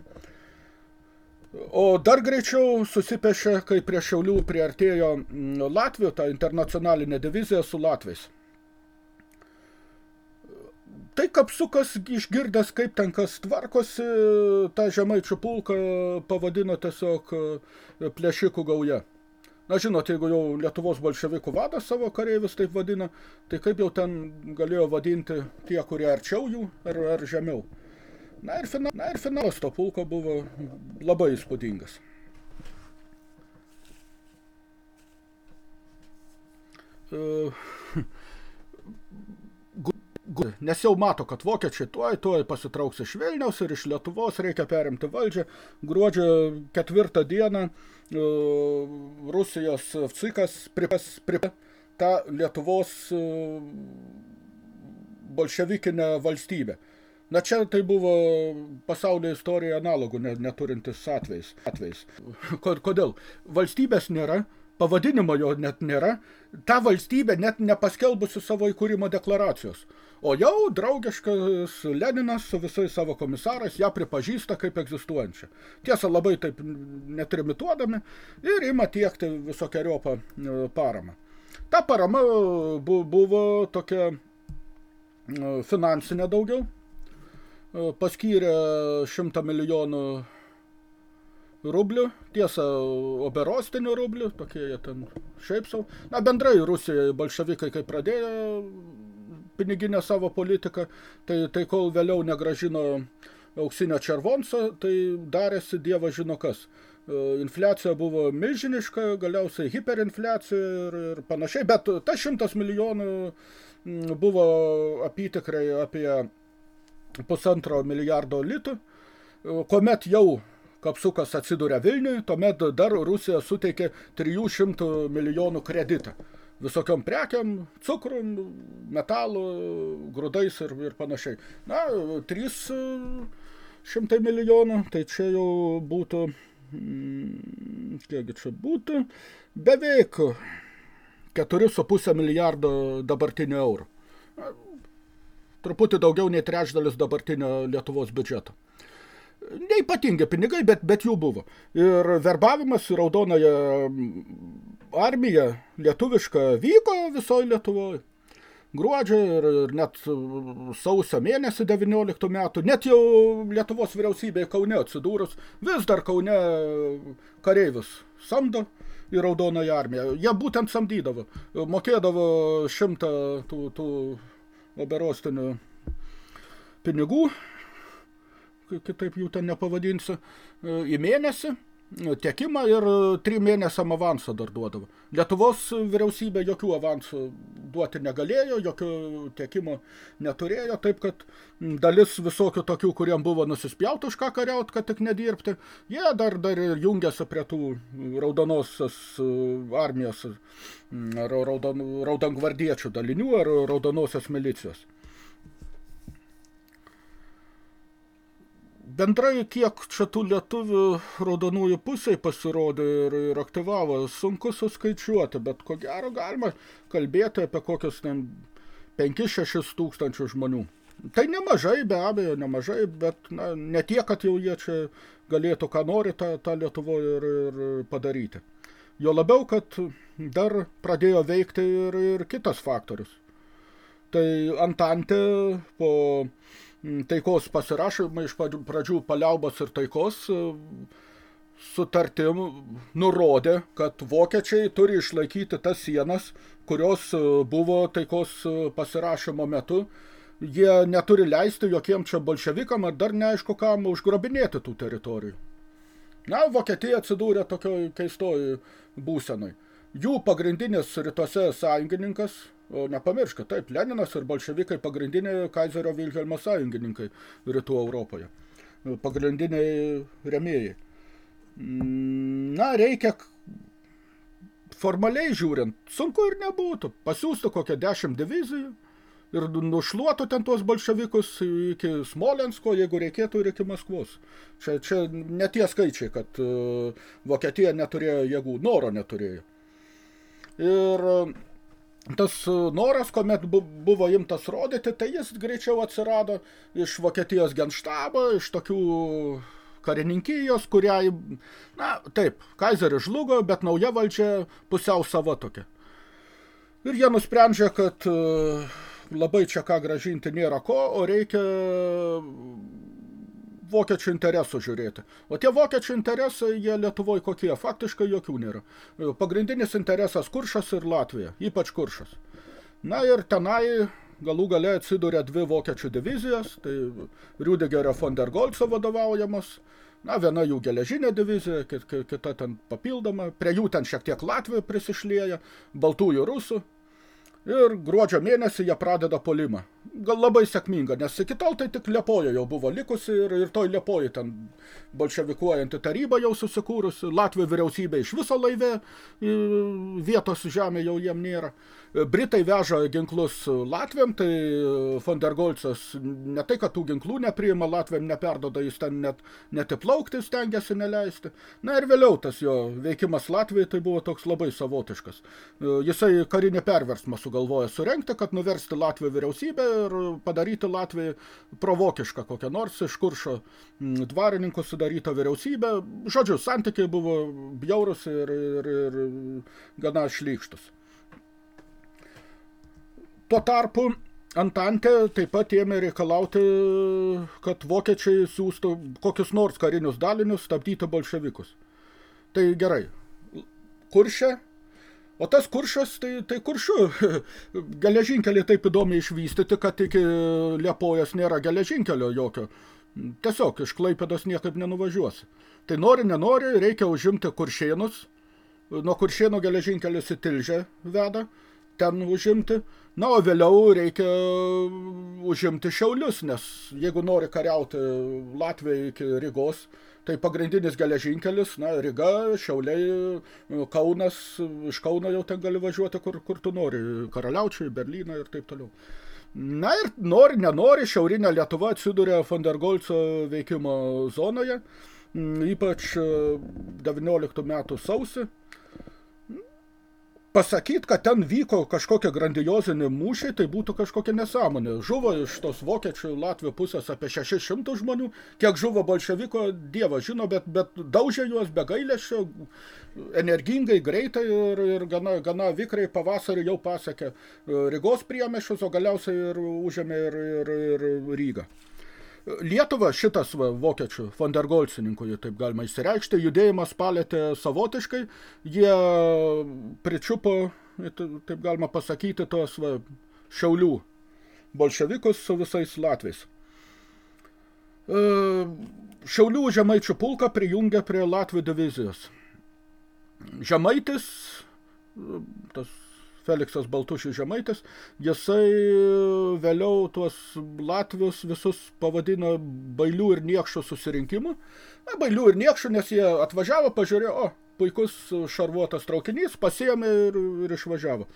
O dar greičiau susipešė, kai prie Šiaulių priartėjo Latvijų, ta internacionalinė divizija su Latviais. Tai kapsukas išgirdęs, kaip ten kas tvarkosi, tą žemaičių pulką pavadino tiesiog e, plėšikų gauja. Na, žinot, jeigu jau Lietuvos bolševikų vadas savo kareivis taip vadina, tai kaip jau ten galėjo vadinti tie, kurie arčiau jų ar, ar žemiau. Na ir, fina, na ir finalas to pulko buvo labai įspūdingas. Uh, nes jau mato, kad vokiečiai tuoj, tuoj pasitrauks iš Vilniaus ir iš Lietuvos reikia perimti valdžią. Gruodžio ketvirtą dieną uh, Rusijos cikas pripas, pripas tą Lietuvos uh, bolševikinę valstybę. Na čia tai buvo pasaulio istorija analogų neturintis atvejs. atvejs. Kodėl? Valstybės nėra, pavadinimo jo net nėra, ta valstybė net nepaskelbusi savo įkūrimo deklaracijos. O jau draugiškas Leninas su visais savo komisarais ją pripažįsta kaip egzistuojančią. Tiesa, labai taip netrimituodami ir ima tiekti visokiojopą e, paramą. Ta parama buvo tokia e, finansinė daugiau. E, paskyrė šimtą milijonų rublių, tiesa, oberostinių rublių, tokie jie ten šiaip sau. Na, bendrai Rusijoje bolševikai, kai pradėjo piniginę savo politiką, tai, tai kol vėliau negražino auksinio červonso, tai darėsi dieva žino kas. E, infliacija buvo milžiniška, galiausiai hiperinfliacija ir, ir panašiai, bet ta šimtas milijonų buvo apytikrai apie pusantro milijardo litų, kuomet jau kapsukas atsiduria Vilniui, tuomet dar Rusija suteikė 300 milijonų kreditą visokiom prekiam, cukrum, metalu, grūdais ir, ir panašiai. Na, 300 milijonų, tai čia jau būtų, mm, kiekgi čia būtų, beveik 4,5 milijardo dabartinių eurų. Truputį daugiau nei trečdalis dabartinio Lietuvos biudžeto. Neipatingi pinigai, bet, bet jų buvo. Ir verbavimas į raudonąją armija lietuviška vyko visoje Lietuvoje. Gruodžio ir, ir net sausio mėnesį 19 metų, net jau Lietuvos vyriausybėje Kaune atsidūrus, vis dar Kaune kareivis samdo į raudonąją armiją. Jie būtent samdydavo, mokėdavo šimtą tų, tų oberostinių pinigų, kitaip jų ten nepavadinsiu, į mėnesį tiekimą ir trim mėnesiam avansą dar duodavo. Lietuvos vyriausybė jokių avansų duoti negalėjo, jokių tiekimo neturėjo, taip kad dalis visokių tokių, kuriem buvo nusispjauti už ką kariaut, kad tik nedirbti, jie dar, dar jungiasi prie tų raudonosios armijos, raudon, raudongvardiečių dalinių ar raudonosios milicijos. Bendrai kiek čia tų lietuvių raudonųjų pusėj pasirodė ir, ir aktyvavo, sunku suskaičiuoti, bet ko gero galima kalbėti apie kokius ten 5-6 tūkstančių žmonių Tai nemažai, be abejo, nemažai, bet na, ne tiek, kad jau jie čia galėtų, ką nori, tą, tą Lietuvoje ir, ir padaryti. Jo labiau, kad dar pradėjo veikti ir, ir kitas faktorius. Tai Antantė po taikos pasirašymą iš pradžių paliaubos ir taikos sutartim nurodė, kad vokiečiai turi išlaikyti tas sienas, kurios buvo taikos pasirašymo metu jie neturi leisti jokiem čia bolševikam ar dar neaišku kam užgrobinėti tų teritorijų. Na, Vokietija atsidūrė tokioj keistoj būsenoj. Jų pagrindinis rytuose sąjungininkas, nepamirškit, taip, Leninas ir bolševikai pagrindiniai Kaizerio Vilhelmo sąjungininkai rytų Europoje. Pagrindiniai remėjai. Mm, na, reikia formaliai žiūrint, sunku ir nebūtų. Pasiūstų kokią dešimt divizijų, ir nušluotų ten tuos bolševikus iki Smolensko, jeigu reikėtų, ir iki Maskvos. Čia, čia ne tie skaičiai, kad uh, Vokietija neturėjo jėgų, noro neturėjo. Ir tas noras, kuomet buvo imtas rodyti, tai jis greičiau atsirado iš Vokietijos genštabo, iš tokių karininkijos, kuriai, na, taip, Kaizeris žlugo, bet nauja valdžia pusiau sava tokia. Ir jie nusprendžia, kad uh, labai čia ką gražinti nėra ko, o reikia vokiečių interesų žiūrėti. O tie vokiečių interesai, jie Lietuvoje kokie? Faktiškai jokių nėra. Pagrindinis interesas Kuršas ir Latvija, ypač Kuršas. Na ir tenai galų gale atsiduria dvi vokiečių divizijos, tai Rüdigerio von der Golco vadovaujamos, na, viena jų geležinė divizija, kita ten papildoma, prie jų ten šiek tiek Latvija prisišlėja, baltųjų rusų, Ir gruodžio mėnesį jie pradeda polimą. Gal labai sėkminga, nes iki tol tai tik Liepoja jau buvo likusi ir, ir toj Liepoja ten bolševikuojanti taryba jau susikūrusi, Latvijų vyriausybė iš viso laive, vietos žemė jau jiem nėra. Britai veža ginklus Latviam, tai von der Golcas ne tai, kad tų ginklų nepriima, Latviam neperdoda, jis ten net, net įplaukti stengiasi neleisti. Na ir vėliau tas jo veikimas Latvijai tai buvo toks labai savotiškas. Jisai karinį perversmą sugalvoja surenkti, kad nuversti Latvijų vyriausybę ir padaryti Latvijai provokišką kokią nors iš kuršo dvarininkų sudarytą vyriausybę. Žodžiu, santykiai buvo bjaurus ir, ir, ir gana šlykštus. Tuo tarpu Antantė taip pat ėmė reikalauti, kad vokiečiai siūstų kokius nors karinius dalinius stabdyti bolševikus. Tai gerai. Kuršė? O tas kuršas, tai, tai kuršiu. [laughs] Geležinkelį taip įdomiai išvystyti, kad iki Liepojas nėra geležinkelio jokio. Tiesiog iš Klaipėdos niekaip nenuvažiuosi. Tai nori, nenori, reikia užimti kuršėnus. Nuo kuršėnų geležinkelis į Tilžę veda ten užimti. Na, o vėliau reikia užimti Šiaulius, nes jeigu nori kariauti Latvijai iki Rygos, tai pagrindinis geležinkelis, na, Ryga, Šiauliai, Kaunas, iš Kauno jau ten gali važiuoti, kur, kur tu nori, Karaliaučiai, Berlyną ir taip toliau. Na ir nori, nenori, šiaurinė Lietuva atsiduria von der Golco veikimo zonoje, ypač 19 metų sausį, pasakyt, kad ten vyko kažkokie grandiozinį mūšiai, tai būtų kažkokia nesąmonė. Žuvo iš tos vokiečių Latvijų pusės apie 600 žmonių, kiek žuvo bolševiko, dievas žino, bet, bet daužė juos be gailėšio, energingai, greitai ir, ir gana, gana vikrai pavasarį jau pasiekė Rygos priemešus, o galiausiai ir užėmė ir, ir, ir Rygą. Lietuva šitas va, vokiečių fondergolcininkų, taip galima įsireikšti, judėjimas palėtė savotiškai, jie pričiupo, taip galima pasakyti, tos va, šiaulių bolševikus su visais latviais. E, šiaulių žemaičių pulką prijungė prie Latvių divizijos. Žemaitis, tas Feliksas Baltušis Žemaitis, jisai vėliau tuos Latvius visus pavadino bailių ir niekšų susirinkimu. Na, bailių ir niekšų, nes jie atvažiavo, pažiūrėjo, o, puikus šarvuotas traukinys, pasiėmė ir, ir išvažiavo.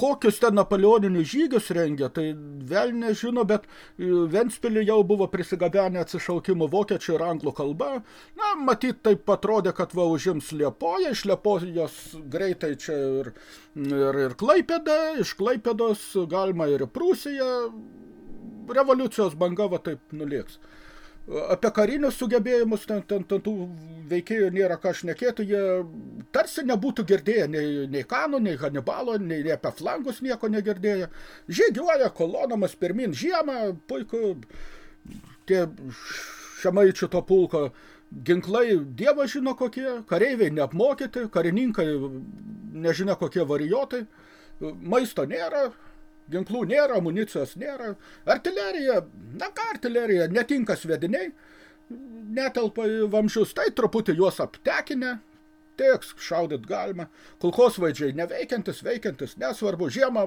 Kokius ten napoleoninius žygius rengia, tai vėl nežino, bet Ventspilį jau buvo prisigabenę atsišaukimų vokiečių ir anglų kalba. Na, matyt, taip atrodė, kad va užims Liepoja, iš Liepojos greitai čia ir, ir, ir Klaipėda, iš Klaipėdos galima ir į Prūsiją revoliucijos banga va taip nulėks. Apie karinius sugebėjimus ten, ten, ten tų veikėjų nėra ką šnekėti, jie tarsi nebūtų girdėję nei, nei Kanų, nei Hanibalo, nei, nei apie flangus nieko negirdėję. Žygiuoja kolonomas pirmin žiemą, puiku, tie šemaičių to pulko ginklai dieva žino kokie, kareiviai neapmokyti, karininkai nežinia kokie varijotai, maisto nėra, ginklų nėra, amunicijos nėra, artilerija, na ką artilerija, netinka svediniai, netelpa į vamžius, tai truputį juos aptekinę, teks, šaudyt galima, kulkosvaidžiai neveikiantis, veikiantis, nesvarbu, žiemą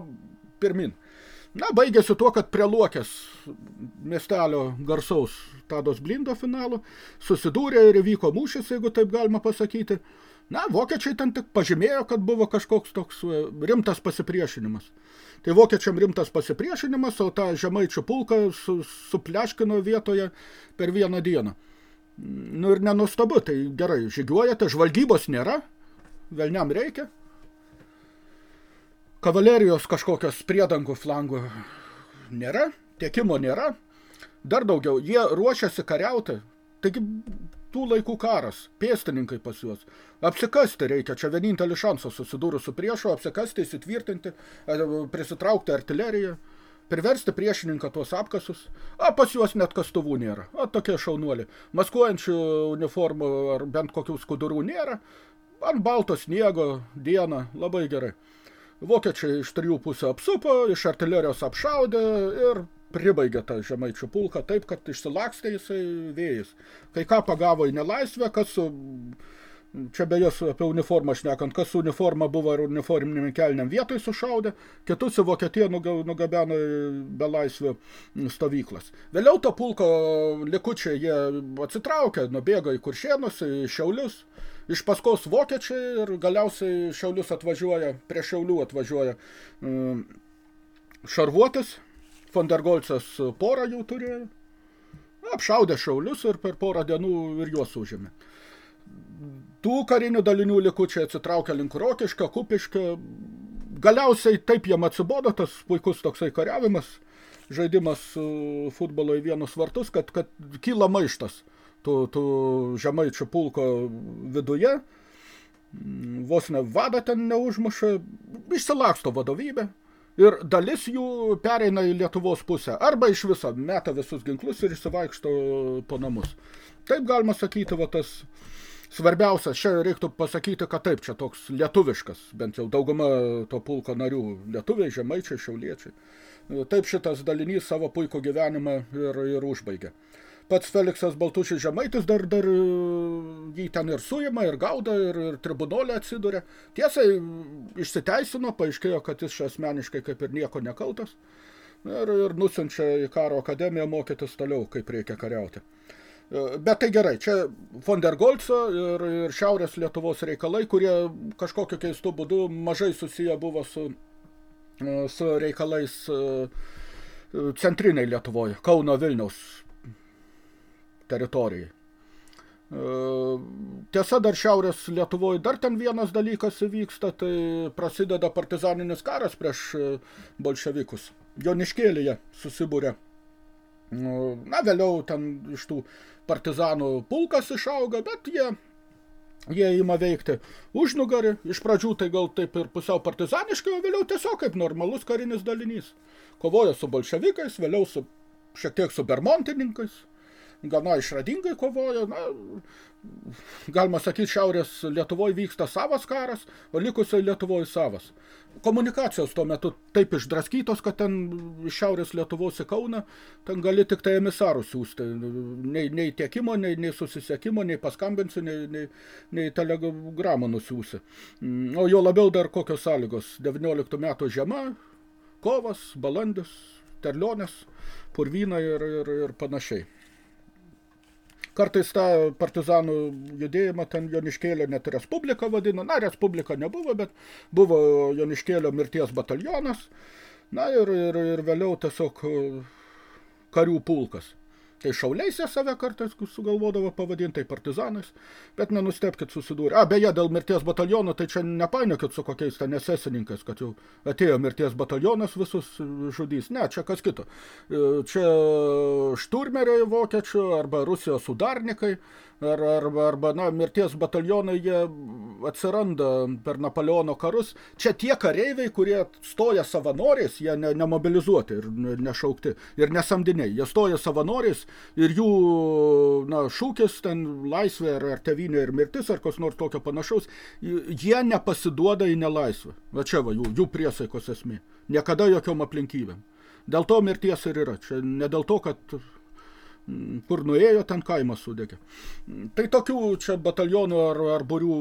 pirmin. Na, baigėsi tuo, kad prie Luokės miestelio garsaus Tados Blindo finalo susidūrė ir įvyko mūšis, jeigu taip galima pasakyti. Na, vokiečiai ten tik pažymėjo, kad buvo kažkoks toks e, rimtas pasipriešinimas. Tai vokiečiam rimtas pasipriešinimas, o tą žemaičių pulką su, supleškino vietoje per vieną dieną. Nu ir nenustabu, tai gerai, žygiuojate, žvalgybos nėra, velniam reikia, Kavalerijos kažkokios priedangų flangų nėra, tiekimo nėra. Dar daugiau, jie ruošiasi kariauti. Taigi tų laikų karas, pėstininkai pas juos. Apsikasti reikia, čia vienintelis šansas susidūrus su priešu, apsikasti, įsitvirtinti, e, prisitraukti artileriją, priversti priešininką tuos apkasus. A, pas juos net kastuvų nėra. A, tokie šaunuoliai. Maskuojančių uniformų ar bent kokių skudurų nėra. Ant balto sniego dieną, labai gerai. Vokiečiai iš trijų pusių apsupo, iš artilerijos apšaudė ir pribaigė tą žemaičių pulką taip, kad išsilakstė jisai vėjais. Kai ką pagavo į nelaisvę, kas su... Čia beje apie uniformą šnekant, kas su uniforma buvo ir uniforminėm kelniam vietoj sušaudė, kitus į Vokietiją nugabeno be laisvių stovyklas. Vėliau to pulko likučiai jie atsitraukė, nubėgo į Kuršėnus, į Šiaulius, iš paskos vokiečiai ir galiausiai Šiaulius atvažiuoja, prie Šiaulių atvažiuoja um, šarvuotis, Fondergolcas porą jų turėjo, apšaudė Šiaulius ir per porą dienų ir juos užėmė. Tų karinių dalinių likučiai atsitraukė link Rokišką, Kupišką, galiausiai taip jam atsibodo tas puikus toksai kariavimas, žaidimas futbolo į vienus vartus, kad, kad kyla maištas tų, tų žemaičių pulko viduje, vos ne vadą ten neužmuša, išsilaksto vadovybę. Ir dalis jų pereina į Lietuvos pusę, arba iš viso meta visus ginklus ir išsivaikšto po namus. Taip galima sakyti, va tas svarbiausias, čia reiktų pasakyti, kad taip, čia toks lietuviškas, bent jau dauguma to pulko narių, lietuviai, žemaičiai, šiauliečiai. Taip šitas dalinys savo puikų gyvenimą ir, ir užbaigia pats Feliksas Baltušis Žemaitis dar, dar e, jį ten ir suima, ir gauda, ir, ir tribunolė atsiduria. Tiesai išsiteisino, paaiškėjo, kad jis asmeniškai kaip ir nieko nekaltas. Ir, ir nusinčia į karo akademiją mokytis toliau, kaip reikia kariauti. E, bet tai gerai, čia von der Golco ir, ir Šiaurės Lietuvos reikalai, kurie kažkokiu keistu būdu mažai susiję buvo su, e, su reikalais centriniai Lietuvoje, Kauno Vilniaus teritorijai. E, tiesa, dar Šiaurės Lietuvoje dar ten vienas dalykas vyksta, tai prasideda partizaninis karas prieš e, bolševikus. Joniškėlėje susibūrė. E, na, vėliau ten iš tų partizanų pulkas išauga, bet jie, jie ima veikti užnugarį. Iš pradžių tai gal taip ir pusiau partizaniškai, o vėliau tiesiog kaip normalus karinis dalinys. Kovoja su bolševikais, vėliau su, šiek tiek su bermontininkais gana išradingai kovojo, na, galima sakyti, Šiaurės Lietuvoje vyksta savas karas, o likusioje Lietuvoje savas. Komunikacijos tuo metu taip išdraskytos, kad ten Šiaurės Lietuvos į Kauną, ten gali tik tai emisarų siūsti. Nei, nei tiekimo, nei, nei susisiekimo, nei paskambinsi, nei, nei, nei telegramą nusiūsi. Mm, o jo labiau dar kokios sąlygos. 19 metų žiema, kovas, balandis, terlionės, purvyna ir, ir, ir panašiai. Kartais tą partizanų judėjimą ten Joniškėlio net Respublika vadino. Na, Respublika nebuvo, bet buvo Joniškėlio mirties batalionas. Na ir, ir, ir vėliau tiesiog e, karių pulkas. Tai šauliais jie save kartais sugalvodavo pavadinti, tai partizanais, bet nenustepkit susidūrė. A, beje, dėl mirties bataliono, tai čia nepainiokit su kokiais ten esesininkais, kad jau atėjo mirties batalionas visus žudys. Ne, čia kas kito. E, čia šturmeriai vokiečių arba Rusijos sudarnikai, ar, arba, arba na, mirties batalionai jie atsiranda per Napoleono karus. Čia tie kareiviai, kurie stoja savanoriais, jie ne, nemobilizuoti ir nešaukti, ir nesamdiniai. Jie stoja savanoriais ir jų na, šūkis ten laisvė ar, ar tevinė ir mirtis ar kas nors tokio panašaus, jie nepasiduoda į nelaisvę. Va čia va, jų, jų priesaikos esmė. Niekada jokiom aplinkybėm. Dėl to mirties ir yra. Čia ne dėl to, kad kur nuėjo, ten kaimas sudegė. Tai tokių čia batalionų ar, ar būrių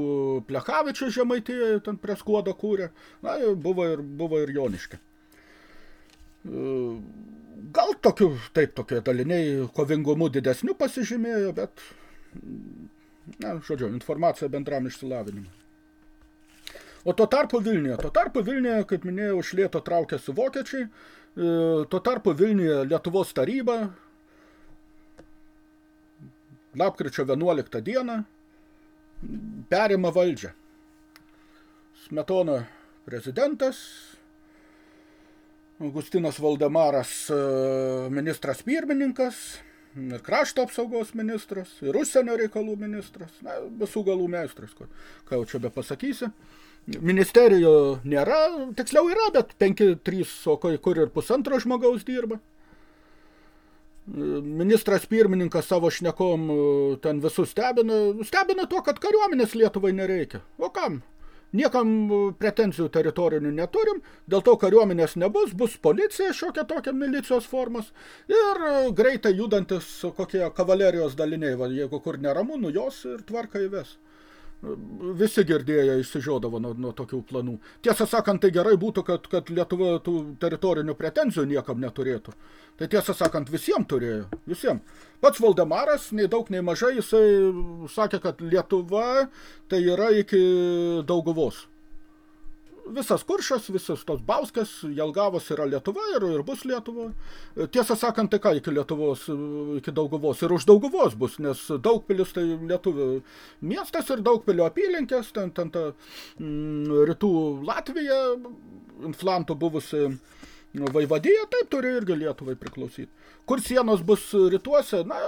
Plechavičių žemaitėje, ten prie skuodo kūrė, na, buvo ir, buvo ir Joniškė. Gal tokių, taip, tokie daliniai kovingumu didesnių pasižymėjo, bet, na, žodžiu, informacija bendram išsilavinimu. O tuo tarpu Vilniuje, tuo tarpu Vilniuje, kaip minėjau, iš lėto traukėsi vokiečiai, e, tuo tarpu Vilniuje Lietuvos taryba, lapkričio 11 dieną perima valdžią. Smetona prezidentas, Augustinas Valdemaras e, ministras pirmininkas, ir krašto apsaugos ministras, ir užsienio reikalų ministras, na, visų galų meistras, ką jau čia be pasakysi. Ministerijų nėra, tiksliau yra, bet 5-3, o kur ir pusantro žmogaus dirba. Ministras pirmininkas savo šnekom e, ten visus stebina. Stebina tuo, kad kariuomenės Lietuvai nereikia. O kam? Niekam e, pretenzijų teritorinių neturim, dėl to kariuomenės nebus, bus policija šiokia tokia milicijos formos ir e, greitai judantis kokie kavalerijos daliniai, va, jeigu kur neramu, nu jos ir tvarka įves. Visi girdėję išsižiodavo nuo, nuo tokių planų. Tiesą sakant, tai gerai būtų, kad, kad Lietuva tų teritorinių pretenzijų niekam neturėtų. Tai tiesą sakant, visiems turėjo. Visiems. Pats Valdemaras, nei daug, nei mažai, jisai sakė, kad Lietuva tai yra iki dauguvos visas kuršas, visas tos Bauskas, Jelgavos yra Lietuva ir, ir bus Lietuva. Tiesą sakant, tai ką iki Lietuvos, iki Dauguvos ir už Dauguvos bus, nes Daugpilis tai Lietuvių miestas ir Daugpilio apylinkės, ten, ten ta mm, rytų Latvija, inflantų buvusi vaivadija, taip turi irgi Lietuvai priklausyti. Kur sienos bus rytuose, na,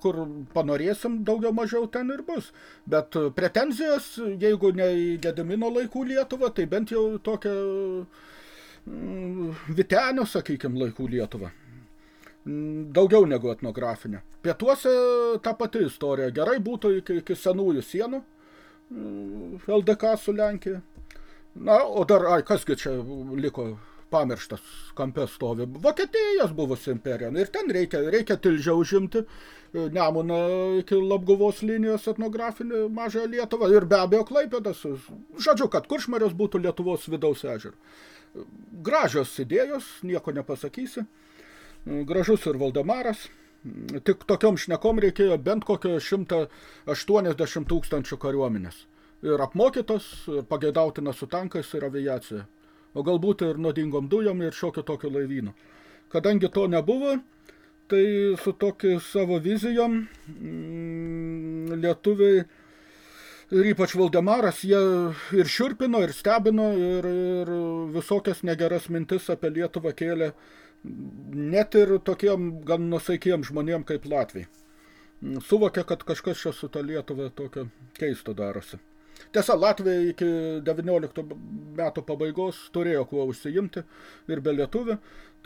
kur panorėsim, daugiau mažiau ten ir bus. Bet pretenzijos, jeigu ne į Gedimino laikų Lietuvą, tai bent jau tokia mm, Vitenio, sakykime, laikų Lietuvą. Mm, daugiau negu etnografinė. Pietuose ta pati istorija. Gerai būtų iki, iki senųjų sienų mm, LDK su Lenkija. Na, o dar, ai, kasgi čia liko pamirštas kampe stovi Vokietijos buvusi imperija. Ir ten reikia, reikia tilžę užimti e, Nemuną iki Labguvos linijos etnografinį mažą Lietuvą ir be abejo Klaipėdas. Žodžiu, kad Kuršmarės būtų Lietuvos vidaus ežer. Gražios idėjos, nieko nepasakysi. Gražus ir Valdemaras. Tik tokiom šnekom reikėjo bent kokio 180 tūkstančių kariuomenės. Ir apmokytos, ir pageidautinas su tankais ir aviacija o galbūt ir nuodingom dujom ir šokio tokio laivyno. Kadangi to nebuvo, tai su tokiu savo vizijom mm, lietuviai ir ypač Valdemaras, jie ir šiurpino, ir stebino, ir, ir visokias negeras mintis apie Lietuvą kėlė net ir tokiem gan nusaikiem žmonėm kaip Latviai. Suvokė, kad kažkas čia su ta Lietuva tokio keisto darosi. Tiesa, Latvija iki 19 metų pabaigos turėjo kuo užsiimti ir be lietuvių,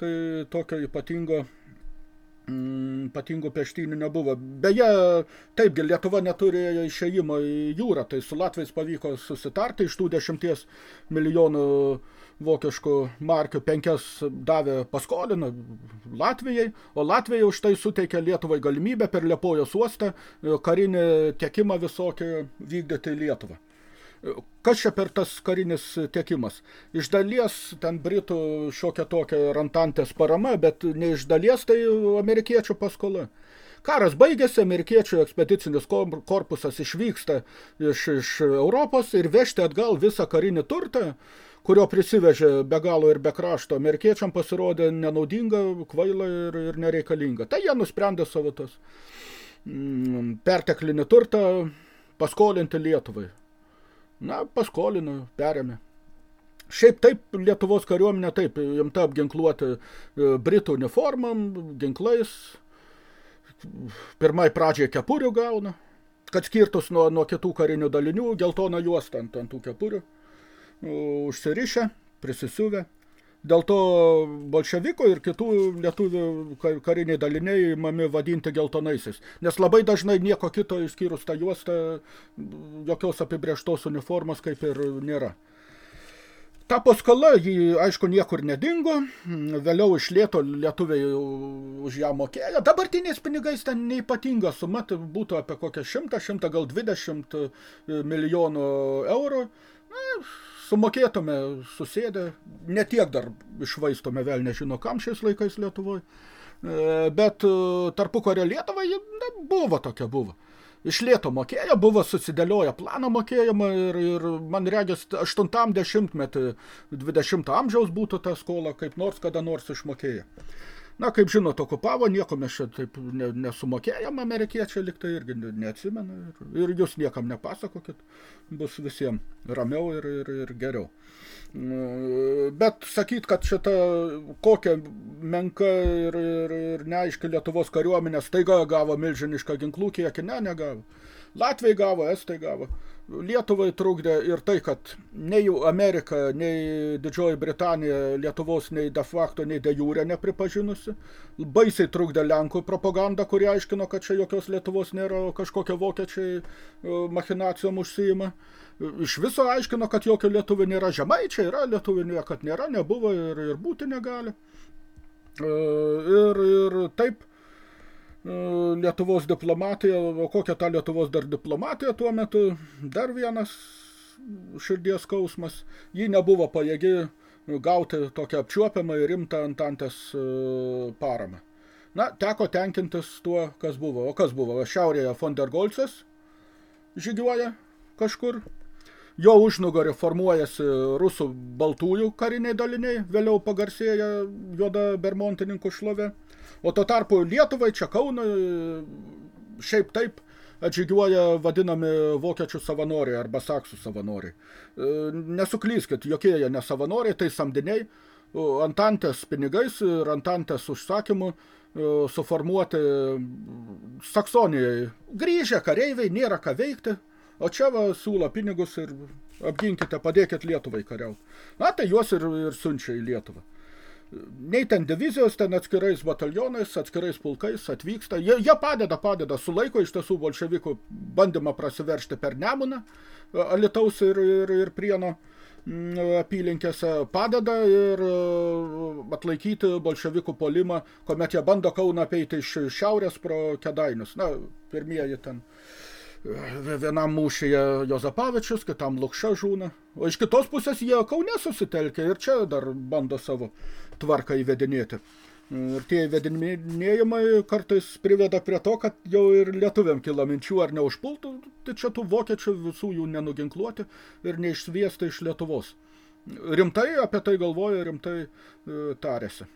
tai tokio ypatingo mm, ypatingų peštynių nebuvo. Beje, taipgi Lietuva neturėjo išėjimo į jūrą, tai su Latvijais pavyko susitarti iš tų dešimties milijonų vokiškų markių penkias davė paskolino Latvijai, o Latvija už tai suteikė Lietuvai galimybę per Liepojos uostą karinį tiekimą visokį vykdyti Lietuvą. Kas čia per tas karinis tiekimas? Iš dalies ten Britų šiokia tokia rantantės parama, bet ne iš dalies tai amerikiečių paskola. Karas baigėsi, amerikiečių ekspedicinis korpusas išvyksta iš, iš Europos ir vežti atgal visą karinį turtą, kurio prisivežė be galo ir be krašto, amerikiečiam pasirodė nenaudinga, kvaila ir, ir nereikalinga. Tai jie nusprendė savo tas mm, perteklinį turtą paskolinti Lietuvai. Na, paskolino, perėmė. Šiaip taip Lietuvos kariuomenė taip, imta apginkluoti e, Britų uniformam, ginklais. Pirmai pradžiai kepurių gauna, kad skirtus nuo, nuo kitų karinių dalinių, geltoną juostą ant, ant tų kepurių užsirišę, prisisiuvę. Dėl to bolševiko ir kitų lietuvių kariniai daliniai mami vadinti geltonaisiais. Nes labai dažnai nieko kito išskyrus tą juostą, jokios apibrieštos uniformos kaip ir nėra. Ta paskola, ji aišku niekur nedingo, vėliau iš lėto lietuviai už ją mokėjo. Dabartiniais pinigais ten neipatinga suma, tai būtų apie kokią šimtą, šimtą gal 20 milijonų eurų. Na, sumokėtume susėdę, ne tiek dar išvaistome vėl nežino kam šiais laikais Lietuvoje, bet e, tarpukario Lietuvai na, buvo tokia buvo. Iš lėto mokėjo, buvo susidėlioję planą mokėjimą ir, ir man regis 80 metį 20 amžiaus būtų ta skola kaip nors kada nors išmokėję. Na, kaip žinot, okupavo, nieko mes čia taip ne, nesumokėjom, amerikiečiai liktai irgi neatsimena ir, ir jūs niekam nepasakokit, bus visiems ramiau ir, ir, ir geriau. Mm, bet sakyt, kad šita kokia menka ir, ir, ir neaiški Lietuvos kariuomenė staiga gavo milžinišką ginklų kiekį, ne, negavo. Latviai gavo, Estai gavo. Lietuvai trukdė ir tai, kad nei Amerika, nei Didžioji Britanija Lietuvos nei de facto, nei de jure nepripažinusi. Baisiai trukdė Lenkų propaganda, kuri aiškino, kad čia jokios Lietuvos nėra, kokie vokiečiai e, machinacijom užsiima. Iš viso aiškino, kad jokio lietuvių nėra žemaičiai, yra lietuvių niekad nėra, nebuvo ir, ir būti negali. E, ir, ir taip Lietuvos diplomatija, o kokia ta Lietuvos dar diplomatija tuo metu, dar vienas širdies skausmas, ji nebuvo pajėgi gauti tokią apčiuopiamą ir rimtą Antantės e, paramą. Na, teko tenkintis tuo, kas buvo. O kas buvo? Šiaurėje von der Golcas žygiuoja kažkur. Jo užnugarį formuojasi rusų baltųjų kariniai daliniai, vėliau pagarsėja juoda bermontininkų šlovė. O tuo tarpu Lietuvai čia Kaunui šiaip taip atžygiuoja vadinami vokiečių savanoriai arba saksų savanoriai. E, nesuklyskit, jokie jie ne savanoriai, tai samdiniai, Antantės pinigais ir Antantės užsakymu e, suformuoti Saksonijai. Grįžę kareiviai, nėra ką veikti, o čia va siūlo pinigus ir apginkite, padėkit Lietuvai kariauti. Na, tai juos ir, ir siunčia į Lietuvą nei ten divizijos, ten atskirais batalionais, atskirais pulkais atvyksta. Jie, jie padeda, padeda, sulaiko iš tiesų bolševikų bandymą prasiveršti per Nemuną, Alitaus ir, ir, ir Prieno mm, apylinkėse padeda ir e, atlaikyti bolševikų polimą, kuomet jie bando Kauną apeiti iš šiaurės pro Kedainius. Na, pirmieji ten vienam mūšyje Jozapavičius, kitam Lukša žūna. O iš kitos pusės jie Kaune susitelkia ir čia dar bando savo tvarką įvedinėti. Ir tie įvedinėjimai kartais priveda prie to, kad jau ir lietuviam kila minčių ar neužpultų, tai čia tų vokiečių visų jų nenuginkluoti ir neišsviesti iš Lietuvos. Rimtai apie tai galvoja, rimtai e, tarėsi.